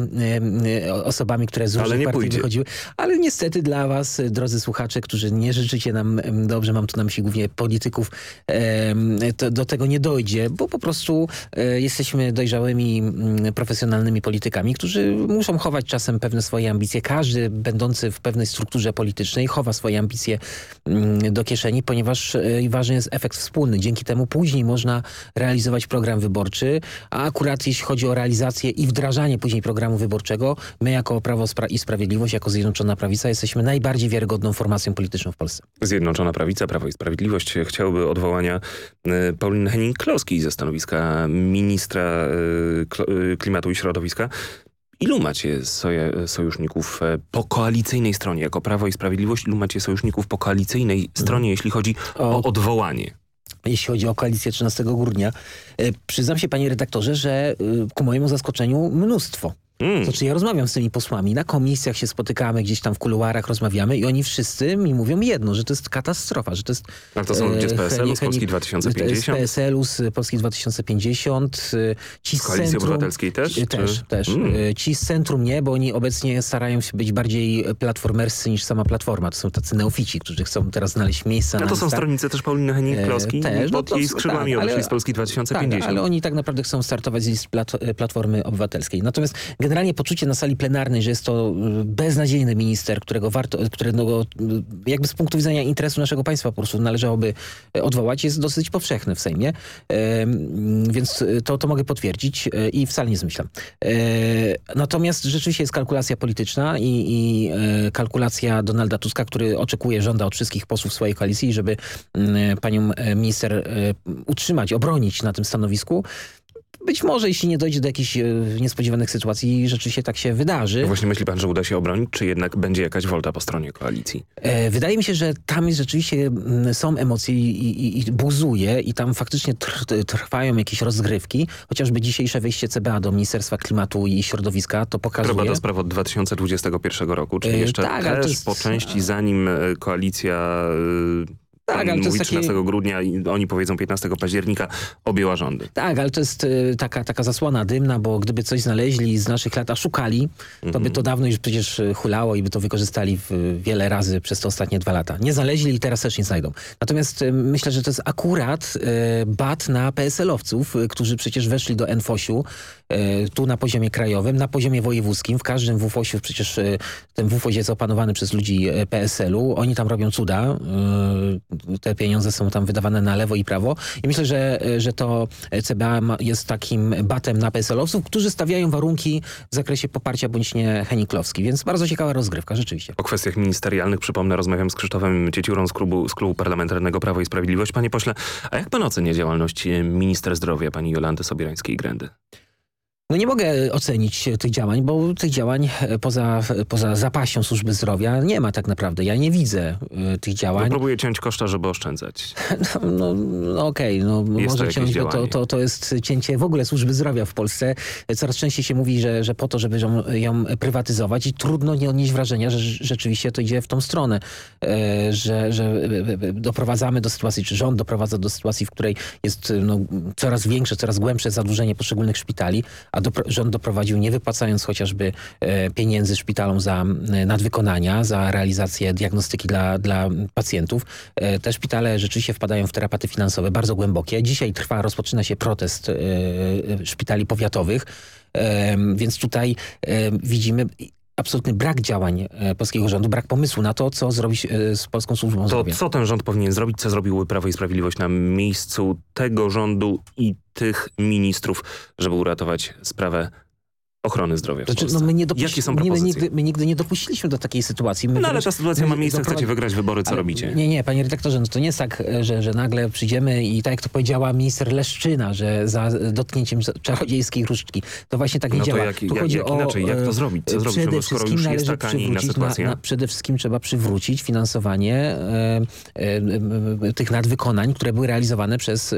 osobami, które z różnych partii wychodziły Ale niestety dla was, drodzy słuchacze, którzy nie życzycie nam dobrze, mam tu na myśli głównie polityków, do tego nie dojdzie, bo po prostu e, jesteśmy dojrzałymi, profesjonalnymi politykami, którzy muszą chować czasem pewne swoje ambicje. Każdy będący w pewnej strukturze politycznej chowa swoje ambicje do kieszeni, ponieważ e, ważny jest efekt wspólny. Dzięki temu później można realizować program wyborczy, a akurat jeśli chodzi o realizację i wdrażanie później programu wyborczego, my jako Prawo i Sprawiedliwość, jako Zjednoczona Prawica jesteśmy najbardziej wiarygodną formacją polityczną w Polsce. Zjednoczona Prawica, Prawo i Sprawiedliwość chciałby odwołania e, Pauliny Henning-Kloskiej ze stanowiska ministra e, klimatu i środowiska. Ilu macie sojuszników po koalicyjnej stronie, jako Prawo i Sprawiedliwość? Ilu macie sojuszników po koalicyjnej stronie, mhm. jeśli chodzi o, odwołanie? jeśli chodzi o koalicję 13 grudnia. E, przyznam się, panie redaktorze, że e, ku mojemu zaskoczeniu mnóstwo. Mm. Znaczy ja rozmawiam z tymi posłami, na komisjach się spotykamy, gdzieś tam w kuluarach rozmawiamy i oni wszyscy mi mówią jedno, że to jest katastrofa, że to jest... A to są ludzie z PSL-u, z Polski 2050? Z PSL-u, z Polski 2050. Ci z Koalicji centrum, Obywatelskiej też? Też, czy? też. Mm. Ci z centrum nie, bo oni obecnie starają się być bardziej platformerscy niż sama Platforma. To są tacy neofici, którzy chcą teraz znaleźć miejsca A to są stronnicy też Pauliny Henning-Kloski? Też. Pod no jej skrzydłami tak, odeszli z Polski 2050. Tak, ale oni tak naprawdę chcą startować z list Platformy Obywatelskiej. Natomiast generalnie poczucie na sali plenarnej, że jest to y, beznadziejny minister, którego warto, którego y, jakby z punktu widzenia interesu naszego państwa po prostu należałoby y, odwołać, jest dosyć powszechny w Sejmie. Więc to, to mogę potwierdzić i wcale nie zmyślam. Natomiast rzeczywiście jest kalkulacja polityczna i, i kalkulacja Donalda Tuska, który oczekuje, żąda od wszystkich posłów swojej koalicji, żeby panią minister utrzymać, obronić na tym stanowisku. Być może, jeśli nie dojdzie do jakichś e, niespodziewanych sytuacji, rzeczywiście tak się wydarzy. Właśnie myśli pan, że uda się obronić, czy jednak będzie jakaś wolta po stronie koalicji? E, wydaje mi się, że tam jest rzeczywiście m, są emocje i, i, i, buzuje i tam faktycznie tr, trwają jakieś rozgrywki. Chociażby dzisiejsze wejście CBA do Ministerstwa Klimatu i Środowiska to pokazuje... Próba do spraw od 2021 roku, czyli e, jeszcze tak, też jest... po części zanim koalicja... Tak, ale mówi jest 13 takie... grudnia i oni powiedzą 15 października objęła rządy. Tak, ale to jest y, taka, taka zasłona dymna, bo gdyby coś znaleźli z naszych lat, a szukali, to mm -hmm. by to dawno już przecież y, hulało i by to wykorzystali wiele razy przez te ostatnie dwa lata. Nie znaleźli i teraz też nie znajdą. Natomiast y, myślę, że to jest akurat y, bat na PSL-owców, y, którzy przecież weszli do NFOŚ-u tu na poziomie krajowym, na poziomie wojewódzkim. W każdym WFOŚ przecież ten WFOŚ jest opanowany przez ludzi PSL-u. Oni tam robią cuda te pieniądze są tam wydawane na lewo i prawo. I myślę, że, że to CBA jest takim batem na PSL-owców, którzy stawiają warunki w zakresie poparcia bądź nie Heniklowski. Więc bardzo ciekawa rozgrywka, rzeczywiście. O kwestiach ministerialnych, przypomnę, rozmawiam z Krzysztofem Cieciurą z klubu, z klubu Parlamentarnego Prawo i Sprawiedliwość. Panie pośle, a jak pan ocenia działalność minister zdrowia, pani Jolanty Sobierańskiej-Grendy? No nie mogę ocenić tych działań, bo tych działań e, poza, poza zapaścią służby zdrowia nie ma tak naprawdę. Ja nie widzę y, tych działań. No próbuję ciąć koszta, żeby oszczędzać. No, no, no okej, okay, no może to ciąć, to, to, to jest cięcie w ogóle służby zdrowia w Polsce. Coraz częściej się mówi, że, że po to, żeby ją, ją prywatyzować i trudno nie odnieść wrażenia, że rzeczywiście to idzie w tą stronę, e, że, że e, doprowadzamy do sytuacji, czy rząd doprowadza do sytuacji, w której jest no, coraz większe, coraz głębsze zadłużenie poszczególnych szpitali, a rząd doprowadził nie wypłacając chociażby e, pieniędzy szpitalom za nadwykonania, za realizację diagnostyki dla, dla pacjentów. E, te szpitale rzeczywiście wpadają w terapaty finansowe bardzo głębokie. Dzisiaj trwa, rozpoczyna się protest e, szpitali powiatowych, więc tutaj widzimy absolutny brak działań polskiego rządu, brak pomysłu na to, co zrobić z polską służbą zdrowia. To co ten rząd powinien zrobić? Co zrobiły Prawo i Sprawiedliwość na miejscu tego rządu i tych ministrów, żeby uratować sprawę ochrony zdrowia znaczy, no my nie Jakie są propozycje? My nigdy, my nigdy nie dopuściliśmy do takiej sytuacji. My no ale ta sytuacja ma miejsce, chcecie wygrać wybory, co ale, robicie? Nie, nie, panie redaktorze, no to nie jest tak, że, że nagle przyjdziemy i tak jak to powiedziała minister Leszczyna, że za dotknięciem czarodziejskiej różdżki, to właśnie tak nie no działa. Jak, tu chodzi jak o, inaczej, jak to zrobić? Co zrobić, przede skoro już jest taka, a inna sytuacja? Na, na, przede wszystkim trzeba przywrócić finansowanie e, e, tych nadwykonań, które były realizowane przez e,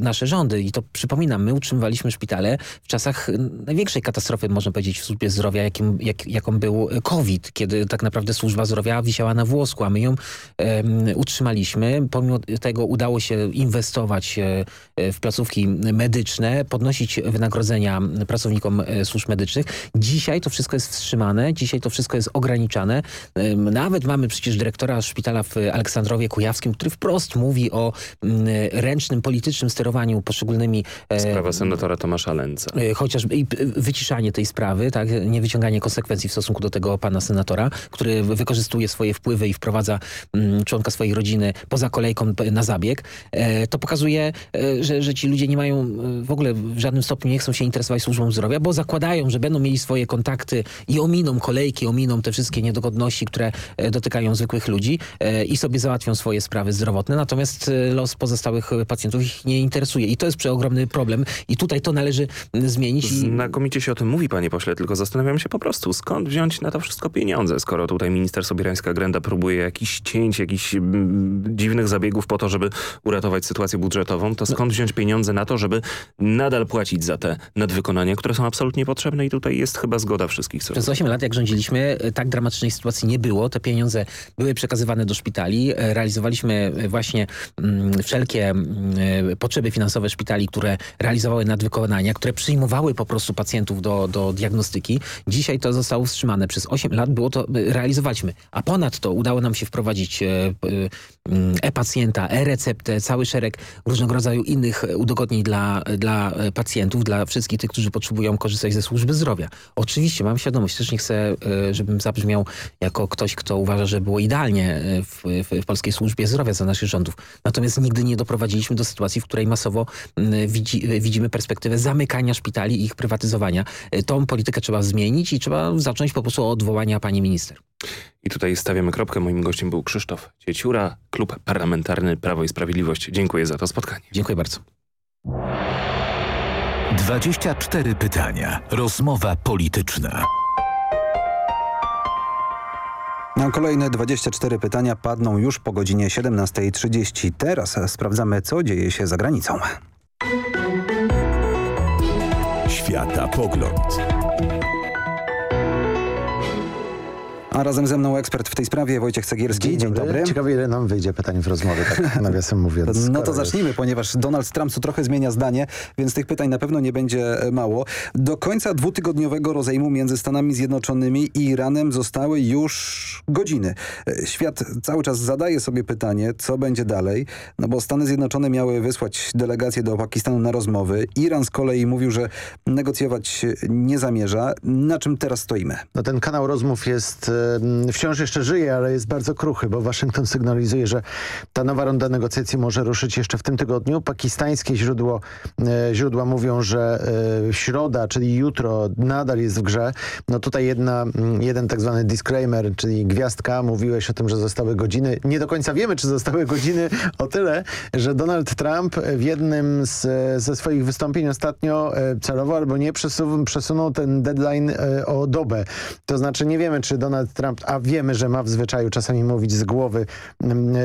nasze rządy. I to przypominam, my utrzymywaliśmy szpitale w czasach największej katastrofy, można powiedzieć, w służbie zdrowia, jakim, jak, jaką był COVID, kiedy tak naprawdę służba zdrowia wisiała na włosku, a my ją um, utrzymaliśmy. Pomimo tego udało się inwestować e, w placówki medyczne, podnosić wynagrodzenia pracownikom e, służb medycznych. Dzisiaj to wszystko jest wstrzymane, dzisiaj to wszystko jest ograniczane. Nawet mamy przecież dyrektora szpitala w Aleksandrowie Kujawskim, który wprost mówi o ręcznym, politycznym sterowaniu poszczególnymi... Sprawa senatora Tomasza Lęca. Chociażby i wyciszanie tej sprawy, tak, nie wyciąganie konsekwencji w stosunku do tego pana senatora, który wykorzystuje swoje wpływy i wprowadza członka swojej rodziny poza kolejką na zabieg. To pokazuje, że, że ci ludzie nie mają w ogóle w żadnym stopniu nie chcą się interesować służbą zdrowia, bo zakładają, że będą mieli swoje kontakty i ominą kolejki, ominą te wszystkie niedogodności, które dotykają zwykłych ludzi i sobie załatwią swoje sprawy zdrowotne. Natomiast los pozostałych pacjentów ich nie interesuje. I to jest przeogromny problem. I tutaj to należy zmienić. Znakomicie się o tym mówi, panie pośle, tylko zastanawiam się po prostu, skąd wziąć na to wszystko pieniądze, skoro tutaj minister Sobierańska-Grenda próbuje jakiś cięć, jakichś mm, dziwnych zabiegów po to, żeby uratować sytuację budżetową, to skąd wziąć pieniądze na to, żeby nadal płacić za te nadwykonania, które są absolutnie potrzebne i tutaj jest chyba zgoda wszystkich. Przez 8 lat, jak rządziliśmy, tak dramatycznej sytuacji nie było. Te pieniądze były przekazywane do szpitali. Realizowaliśmy właśnie mm, wszelkie mm, potrzeby finansowe szpitali, które realizowały nadwykonania, które przyjmowały po prostu pacjentów do, do diagnostyki. Dzisiaj to zostało wstrzymane. Przez 8 lat było to, realizowaliśmy. A ponadto udało nam się wprowadzić e-pacjenta, e-receptę, cały szereg różnego rodzaju innych udogodnień dla, dla pacjentów, dla wszystkich tych, którzy potrzebują korzystać ze służby zdrowia. Oczywiście mam świadomość, też nie chcę, żebym zabrzmiał jako ktoś, kto uważa, że było idealnie w, w, w polskiej służbie zdrowia za naszych rządów. Natomiast nigdy nie doprowadziliśmy do sytuacji, w której masowo widzi, widzimy perspektywę zamykania szpitali i ich prywatyzowania. Tą politykę trzeba zmienić i trzeba zacząć po prostu od odwołania pani minister. I tutaj stawiamy kropkę. Moim gościem był Krzysztof Cieciura, Klub Parlamentarny Prawo i Sprawiedliwość. Dziękuję za to spotkanie. Dziękuję bardzo. 24 pytania. Rozmowa polityczna. Na kolejne 24 pytania padną już po godzinie 17.30. Teraz sprawdzamy, co dzieje się za granicą. Świata Pogląd. A razem ze mną ekspert w tej sprawie, Wojciech Cegielski. Dzień, Dzień dobry. dobry. Ciekawe ile nam wyjdzie pytań w rozmowie, tak nawiasem mówiąc. No to zacznijmy, ponieważ Donald Trump co trochę zmienia zdanie, więc tych pytań na pewno nie będzie e, mało. Do końca dwutygodniowego rozejmu między Stanami Zjednoczonymi i Iranem zostały już godziny. E, świat cały czas zadaje sobie pytanie, co będzie dalej, no bo Stany Zjednoczone miały wysłać delegację do Pakistanu na rozmowy. Iran z kolei mówił, że negocjować nie zamierza. Na czym teraz stoimy? No ten kanał rozmów jest wciąż jeszcze żyje, ale jest bardzo kruchy, bo Waszyngton sygnalizuje, że ta nowa runda negocjacji może ruszyć jeszcze w tym tygodniu. Pakistańskie źródło, e, źródła mówią, że e, środa, czyli jutro nadal jest w grze. No tutaj jedna, jeden tak zwany disclaimer, czyli gwiazdka. Mówiłeś o tym, że zostały godziny. Nie do końca wiemy, czy zostały godziny o tyle, że Donald Trump w jednym z, ze swoich wystąpień ostatnio celowo albo nie przesunął, przesunął ten deadline o dobę. To znaczy nie wiemy, czy Donald Trump, a wiemy, że ma w zwyczaju czasami mówić z głowy, mm, e,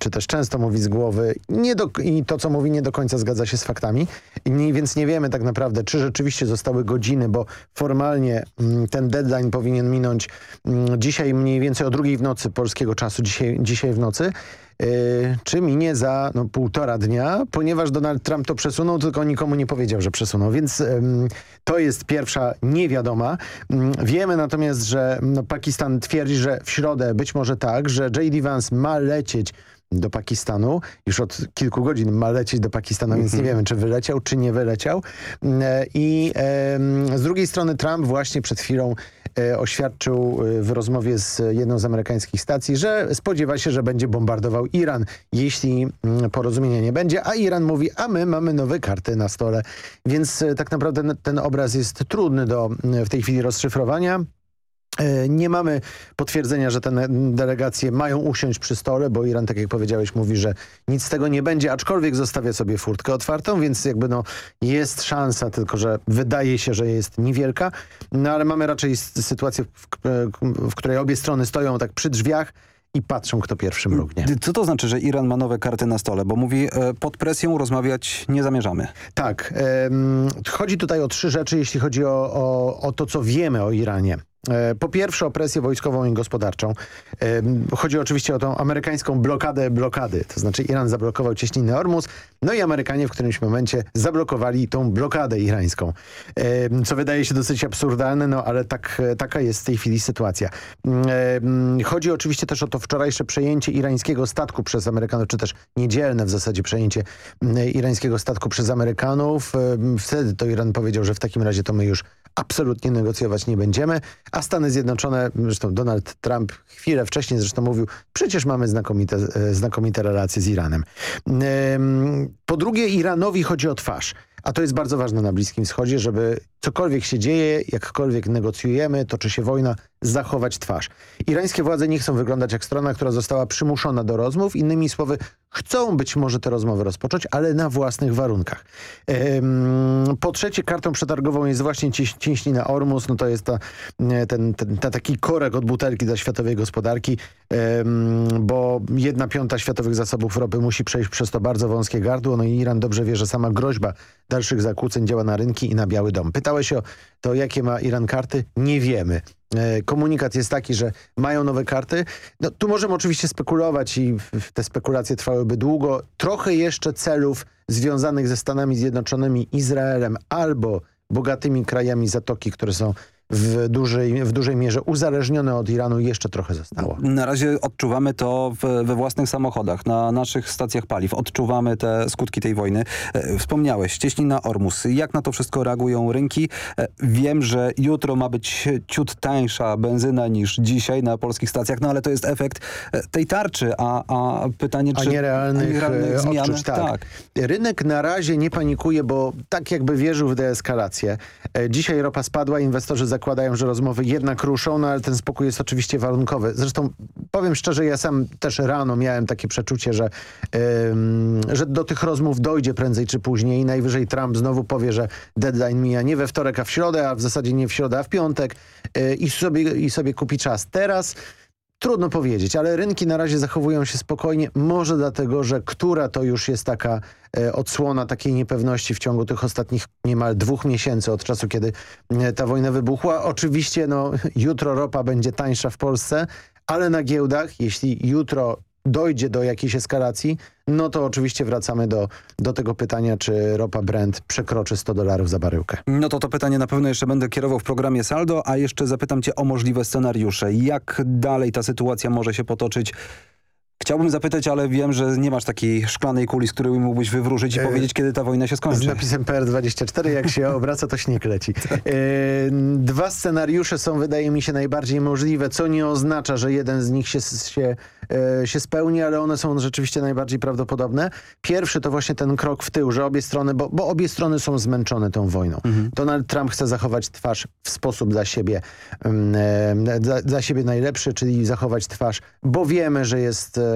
czy też często mówi z głowy nie do, i to, co mówi, nie do końca zgadza się z faktami. I, więc nie wiemy tak naprawdę, czy rzeczywiście zostały godziny, bo formalnie mm, ten deadline powinien minąć mm, dzisiaj mniej więcej o drugiej w nocy polskiego czasu, dzisiaj, dzisiaj w nocy. Yy, czy minie za no, półtora dnia, ponieważ Donald Trump to przesunął, tylko nikomu nie powiedział, że przesunął. Więc to jest pierwsza niewiadoma. Yy, wiemy natomiast, że no, Pakistan twierdzi, że w środę być może tak, że J.D. Vance ma lecieć do Pakistanu. Już od kilku godzin ma lecieć do Pakistanu, mm -hmm. więc nie mhm. wiemy, czy wyleciał, czy nie wyleciał. I z drugiej strony Trump właśnie przed chwilą E, oświadczył e, w rozmowie z jedną z amerykańskich stacji, że spodziewa się, że będzie bombardował Iran, jeśli mm, porozumienia nie będzie, a Iran mówi, a my mamy nowe karty na stole. Więc e, tak naprawdę ten obraz jest trudny do w tej chwili rozszyfrowania. Nie mamy potwierdzenia, że te delegacje mają usiąść przy stole, bo Iran, tak jak powiedziałeś, mówi, że nic z tego nie będzie, aczkolwiek zostawia sobie furtkę otwartą, więc jakby no jest szansa, tylko że wydaje się, że jest niewielka. No ale mamy raczej sytuację, w, w której obie strony stoją tak przy drzwiach i patrzą, kto pierwszy mrugnie. Co to znaczy, że Iran ma nowe karty na stole? Bo mówi, e, pod presją rozmawiać nie zamierzamy. Tak. em, chodzi tutaj o trzy rzeczy, jeśli chodzi o, o, o to, co wiemy o Iranie. E, Po pierwsze o presję wojskową i gospodarczą. Em, Chodzi oczywiście o tą amerykańską blokadę blokady. To znaczy Iran zablokował cieśninę Ormus, no i Amerykanie w którymś momencie zablokowali tą blokadę irańską. Em, Co wydaje się dosyć absurdalne, no ale tak, taka jest w tej chwili sytuacja. Chodzi oczywiście też o to wczorajsze przejęcie irańskiego statku przez Amerykanów, czy też niedzielne w zasadzie przejęcie irańskiego statku przez Amerykanów. Wtedy to Iran powiedział, że w takim razie to my już absolutnie negocjować nie będziemy, a Stany Zjednoczone, zresztą Donald Trump chwilę wcześniej zresztą mówił, przecież mamy znakomite, e, znakomite relacje z Iranem. Em, Po drugie Iranowi chodzi o twarz. A to jest bardzo ważne na Bliskim Wschodzie, żeby cokolwiek się dzieje, jakkolwiek negocjujemy, toczy się wojna, zachować twarz. Irańskie władze nie chcą wyglądać jak strona, która została przymuszona do rozmów. Innymi słowy, chcą być może te rozmowy rozpocząć, ale na własnych warunkach. Em, Po trzecie, kartą przetargową jest właśnie cieś- cieśnina Ormus. No to jest ta, e, ten, ten, ta taki korek od butelki dla światowej gospodarki, em, bo jedna piąta światowych zasobów ropy musi przejść przez to bardzo wąskie gardło. No i Iran dobrze wie, że sama groźba dalszych zakłóceń działa na rynki i na Biały Dom. Pytałeś o to, jakie ma Iran karty? Nie wiemy. E, Komunikat jest taki, że mają nowe karty. No, tu możemy oczywiście spekulować i te spekulacje trwałyby długo. Trochę jeszcze celów związanych ze Stanami Zjednoczonymi, Izraelem albo bogatymi krajami Zatoki, które są w dużej, w dużej mierze uzależnione od Iranu jeszcze trochę zostało. Na razie odczuwamy to w, we własnych samochodach, na naszych stacjach paliw. Odczuwamy te skutki tej wojny. E, Wspomniałeś, cieśnina Ormus. Jak na to wszystko reagują rynki? E, Wiem, że jutro ma być ciut tańsza benzyna niż dzisiaj na polskich stacjach, no ale to jest efekt e, tej tarczy, a, a pytanie, A czy... nierealnych, nierealnych e, zmian? odczuć, tak. Rynek na razie nie panikuje, bo tak jakby wierzył w deeskalację. Dzisiaj ropa spadła, inwestorzy zakładają, że rozmowy jednak ruszą, no ale ten spokój jest oczywiście warunkowy. Zresztą powiem szczerze, ja sam też rano miałem takie przeczucie, że, em, że do tych rozmów dojdzie prędzej czy później. Najwyżej Trump znowu powie, że deadline mija nie we wtorek, a w środę, a w zasadzie nie w środę, a w piątek e, i sobie, i sobie kupi czas. Teraz Trudno powiedzieć, ale rynki na razie zachowują się spokojnie. Może dlatego, że która to już jest taka e, odsłona takiej niepewności w ciągu tych ostatnich niemal dwóch miesięcy od czasu, kiedy e, ta wojna wybuchła. Oczywiście no, jutro ropa będzie tańsza w Polsce, ale na giełdach, jeśli jutro dojdzie do jakiejś eskalacji, no to oczywiście wracamy do, do tego pytania, czy ropa Brent przekroczy 100 dolarów za baryłkę. No to to pytanie na pewno jeszcze będę kierował w programie Saldo, a jeszcze zapytam cię o możliwe scenariusze. Jak dalej ta sytuacja może się potoczyć? Chciałbym zapytać, ale wiem, że nie masz takiej szklanej kuli, z której mógłbyś wywróżyć i E, powiedzieć, kiedy ta wojna się skończy. Z napisem PR24, jak się obraca, to śnieg leci. E, Dwa scenariusze są, wydaje mi się, najbardziej możliwe, co nie oznacza, że jeden z nich się, się, e, się spełni, ale one są rzeczywiście najbardziej prawdopodobne. Pierwszy to właśnie ten krok w tył, że obie strony, bo, bo obie strony są zmęczone tą wojną. Donald Trump chce zachować twarz w sposób dla siebie, mm, e, dla, dla siebie najlepszy, czyli zachować twarz, bo wiemy, że jest em,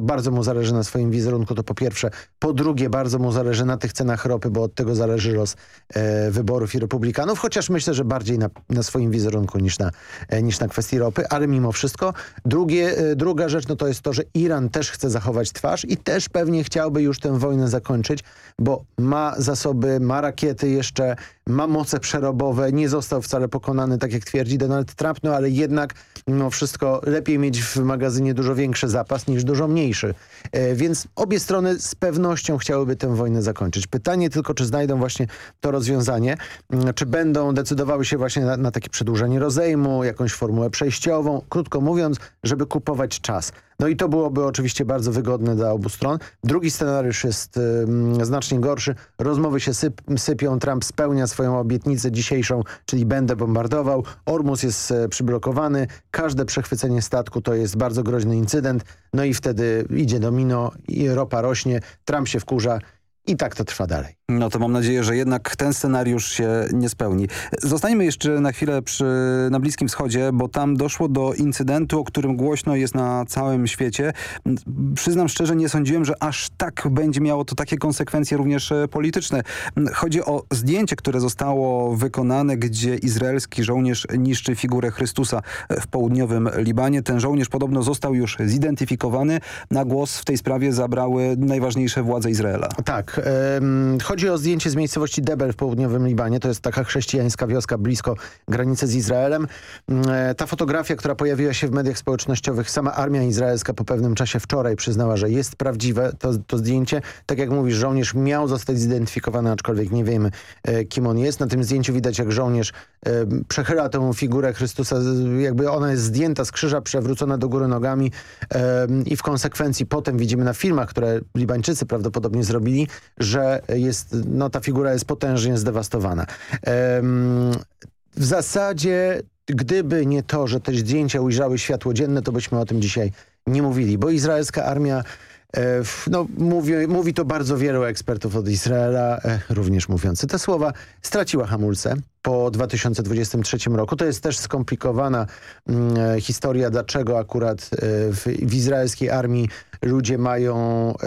bardzo mu zależy na swoim wizerunku, to po pierwsze. Po drugie, bardzo mu zależy na tych cenach ropy, bo od tego zależy los e, wyborów i republikanów, chociaż myślę, że bardziej na, na swoim wizerunku niż na, e, niż na kwestii ropy, ale mimo wszystko. Drugie, e, druga rzecz no to jest to, że Iran też chce zachować twarz i też pewnie chciałby już tę wojnę zakończyć, bo ma zasoby, ma rakiety jeszcze, ma moce przerobowe, nie został wcale pokonany, tak jak twierdzi Donald Trump, no ale jednak mimo wszystko lepiej mieć w magazynie dużo większy zapas niż dużo mniejszy. E, więc obie strony z pewnością chciałyby tę wojnę zakończyć. Pytanie tylko, czy znajdą właśnie to rozwiązanie, mm, czy będą decydowały się właśnie na, na takie przedłużenie rozejmu, jakąś formułę przejściową, krótko mówiąc, żeby kupować czas. No i to byłoby oczywiście bardzo wygodne dla obu stron. Drugi scenariusz jest ym, znacznie gorszy. Rozmowy się syp, sypią, Trump spełnia swoją obietnicę dzisiejszą, czyli będę bombardował. Ormus jest e, przyblokowany. Każde przechwycenie statku to jest bardzo groźny incydent. No i wtedy idzie domino i ropa rośnie, Trump się wkurza i tak to trwa dalej. No to mam nadzieję, że jednak ten scenariusz się nie spełni. Zostańmy jeszcze na chwilę przy, na Bliskim Wschodzie, bo tam doszło do incydentu, o którym głośno jest na całym świecie. Przyznam szczerze, nie sądziłem, że aż tak będzie miało to takie konsekwencje również e, polityczne. Chodzi o zdjęcie, które zostało wykonane, gdzie izraelski żołnierz niszczy figurę Chrystusa w południowym Libanie. Ten żołnierz podobno został już zidentyfikowany. Na głos w tej sprawie zabrały najważniejsze władze Izraela. Tak. Chodzi o zdjęcie z miejscowości Debel w południowym Libanie. To jest taka chrześcijańska wioska blisko granicy z Izraelem. E, ta fotografia, która pojawiła się w mediach społecznościowych, sama armia izraelska po pewnym czasie wczoraj przyznała, że jest prawdziwe to, to zdjęcie. Tak jak mówisz, żołnierz miał zostać zidentyfikowany, aczkolwiek nie wiemy, e, kim on jest. Na tym zdjęciu widać, jak żołnierz e, przechyla tę figurę Chrystusa, jakby ona jest zdjęta z krzyża, przewrócona do góry nogami i w konsekwencji potem widzimy na filmach, które Libańczycy prawdopodobnie zrobili, że jest, no ta figura jest potężnie zdewastowana. W zasadzie gdyby nie to, że te zdjęcia ujrzały światło dzienne, to byśmy o tym dzisiaj nie mówili, bo izraelska armia e, no, mówi, mówi to bardzo wielu ekspertów od Izraela, e, również mówiący te słowa, straciła hamulce po 2023 roku. To jest też skomplikowana mm, e, historia, dlaczego akurat w, w, izraelskiej armii ludzie mają, e,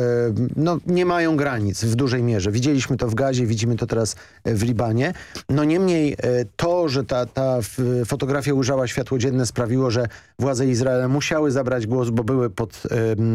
no nie mają granic w dużej mierze. Widzieliśmy to w Gazie, widzimy to teraz w Libanie. No niemniej e, to, że ta, ta fotografia ujrzała światło dzienne sprawiło, że władze Izraela musiały zabrać głos, bo były pod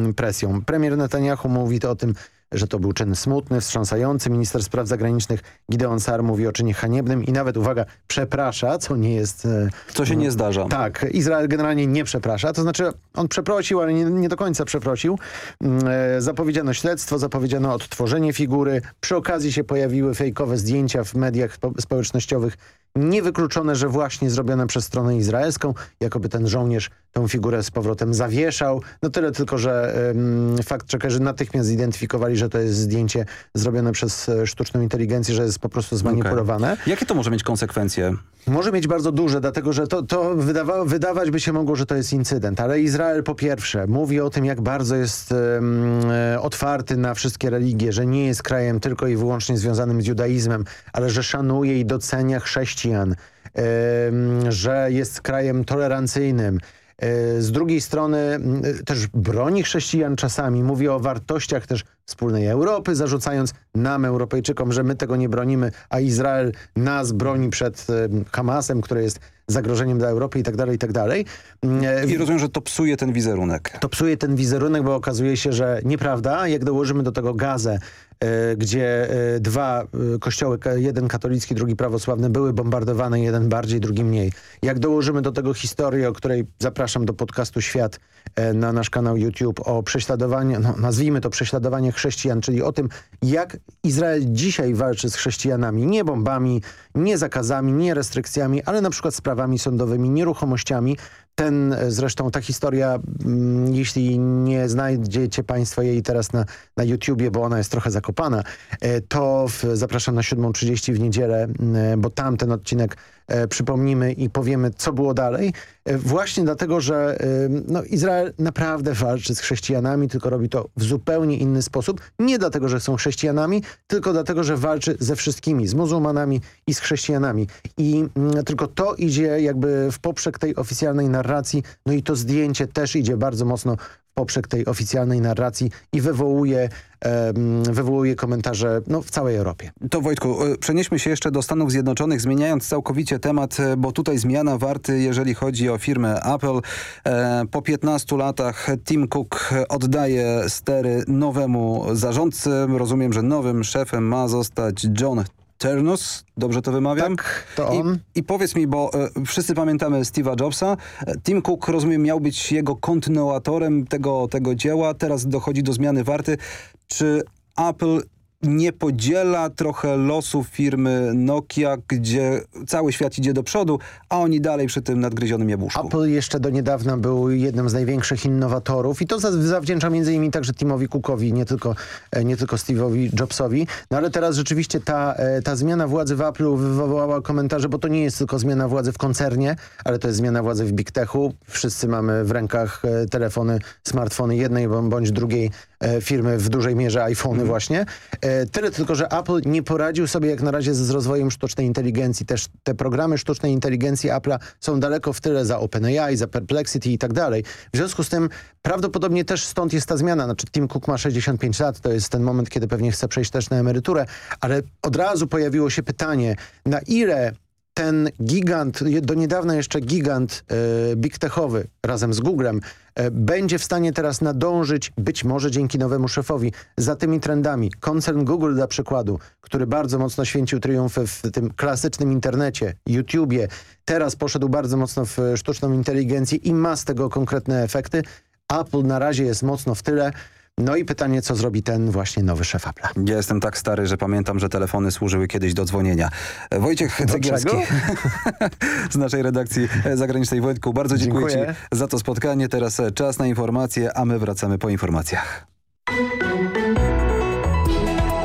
e, presją. Premier Netanyahu mówi to o tym że to był czyn smutny, wstrząsający. Minister spraw zagranicznych Gideon Sar mówi o czynie haniebnym i nawet, uwaga, przeprasza, co nie jest... E, co się no, nie zdarza. Tak, Izrael generalnie nie przeprasza, to znaczy on przeprosił, ale nie, nie do końca przeprosił. Mm, e, zapowiedziano śledztwo, zapowiedziano odtworzenie figury. Przy okazji się pojawiły fejkowe zdjęcia w mediach społecznościowych Niewykluczone, że właśnie zrobione przez stronę izraelską, jakoby ten żołnierz tą figurę z powrotem zawieszał. No tyle tylko, że ym, fakt czekerzy natychmiast zidentyfikowali, że to jest zdjęcie zrobione przez e, sztuczną inteligencję, że jest po prostu zmanipulowane. Okay. Jakie to może mieć konsekwencje? Może mieć bardzo duże, dlatego że to, to wydawa wydawać by się mogło, że to jest incydent, ale Izrael po pierwsze mówi o tym, jak bardzo jest um, otwarty na wszystkie religie, że nie jest krajem tylko i wyłącznie związanym z judaizmem, ale że szanuje i docenia chrześcijan, um, że jest krajem tolerancyjnym, z drugiej strony też broni chrześcijan czasami, mówi o wartościach też wspólnej Europy, zarzucając nam, Europejczykom, że my tego nie bronimy, a Izrael nas broni przed Hamasem, który jest zagrożeniem dla Europy i tak dalej, i tak dalej. E, I rozumiem, że to psuje ten wizerunek. To psuje ten wizerunek, bo okazuje się, że nieprawda. Jak dołożymy do tego gazę, e, gdzie dwa kościoły, jeden katolicki, drugi prawosławny, były bombardowane, jeden bardziej, drugi mniej. Jak dołożymy do tego historię, o której zapraszam do podcastu Świat na nasz kanał YouTube, o prześladowaniu, no, nazwijmy to prześladowanie chrześcijan, czyli o tym, jak Izrael dzisiaj walczy z chrześcijanami. Nie bombami, nie zakazami, nie restrykcjami, ale na przykład sprawami sądowymi, nieruchomościami. Ten zresztą, ta historia, mm, jeśli nie znajdziecie Państwo jej teraz na, na YouTubie, bo ona jest trochę zakopana, e, to w, zapraszam na 7.30 w niedzielę, mm, bo tam ten odcinek e, przypomnimy i powiemy, co było dalej. E, właśnie dlatego, że no, Izrael naprawdę walczy z chrześcijanami, tylko robi to w zupełnie inny sposób. Nie dlatego, że są chrześcijanami, tylko dlatego, że walczy ze wszystkimi, z muzułmanami i z chrześcijanami. I mm, tylko to idzie jakby w poprzek tej oficjalnej narracji, no i to zdjęcie też idzie bardzo mocno poprzek tej oficjalnej narracji i wywołuje, wywołuje komentarze no, w całej Europie. To Wojtku, e, przenieśmy się jeszcze do Stanów Zjednoczonych, zmieniając całkowicie temat, e, bo tutaj zmiana warty, jeżeli chodzi o firmę Apple. E, po 15 latach Tim Cook oddaje stery nowemu zarządcy. Rozumiem, że nowym szefem ma zostać John Ternus, dobrze to wymawiam? Tak, to on. I, i powiedz mi, bo e, wszyscy pamiętamy Steve'a Jobsa. E, Tim Cook, rozumiem, miał być jego kontynuatorem tego, tego dzieła. Teraz dochodzi do zmiany warty. Czy Apple nie podziela trochę losu firmy Nokia, gdzie cały świat idzie do przodu, a oni dalej przy tym nadgryzionym jabłuszku. Apple jeszcze do niedawna był jednym z największych innowatorów i to zawdzięcza między innymi także Timowi Cookowi, nie tylko, e, nie tylko Steve'owi Jobsowi. No ale teraz rzeczywiście ta, e, ta zmiana władzy w Apple'u wywołała komentarze, bo to nie jest tylko zmiana władzy w koncernie, ale to jest zmiana władzy w Big Techu. Wszyscy mamy w rękach e, telefony, smartfony jednej bądź drugiej firmy, w dużej mierze iPhony właśnie. E, tyle tylko, że Apple nie poradził sobie jak na razie z rozwojem sztucznej inteligencji. Też te programy sztucznej inteligencji Apple'a są daleko w tyle za OpenAI, za Perplexity i tak dalej. W związku z tym prawdopodobnie też stąd jest ta zmiana. Znaczy Tim Cook ma 65 lat, to jest ten moment, kiedy pewnie chce przejść też na emeryturę, ale od razu pojawiło się pytanie, na ile ten gigant, do niedawna jeszcze gigant e, big techowy razem z Googlem e, będzie w stanie teraz nadążyć, być może dzięki nowemu szefowi, za tymi trendami. Koncern Google dla przykładu, który bardzo mocno święcił triumfy w tym klasycznym internecie, YouTubie, teraz poszedł bardzo mocno w sztuczną inteligencję i ma z tego konkretne efekty. Apple na razie jest mocno w tyle. No i pytanie, co zrobi ten właśnie nowy szef Apple'a. Ja jestem tak stary, że pamiętam, że telefony służyły kiedyś do dzwonienia. Wojciech Cegielski z naszej redakcji zagranicznej. Wojtku, bardzo dziękuję, Dziękuję. Ci za to spotkanie. Teraz czas na informacje, a my wracamy po informacjach.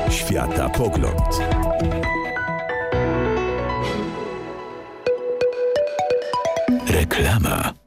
Świata pogląd. Reklama.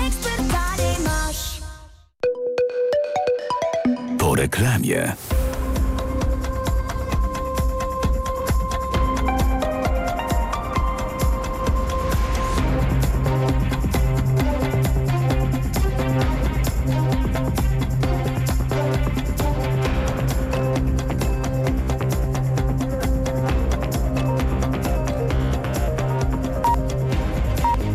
Reklamie.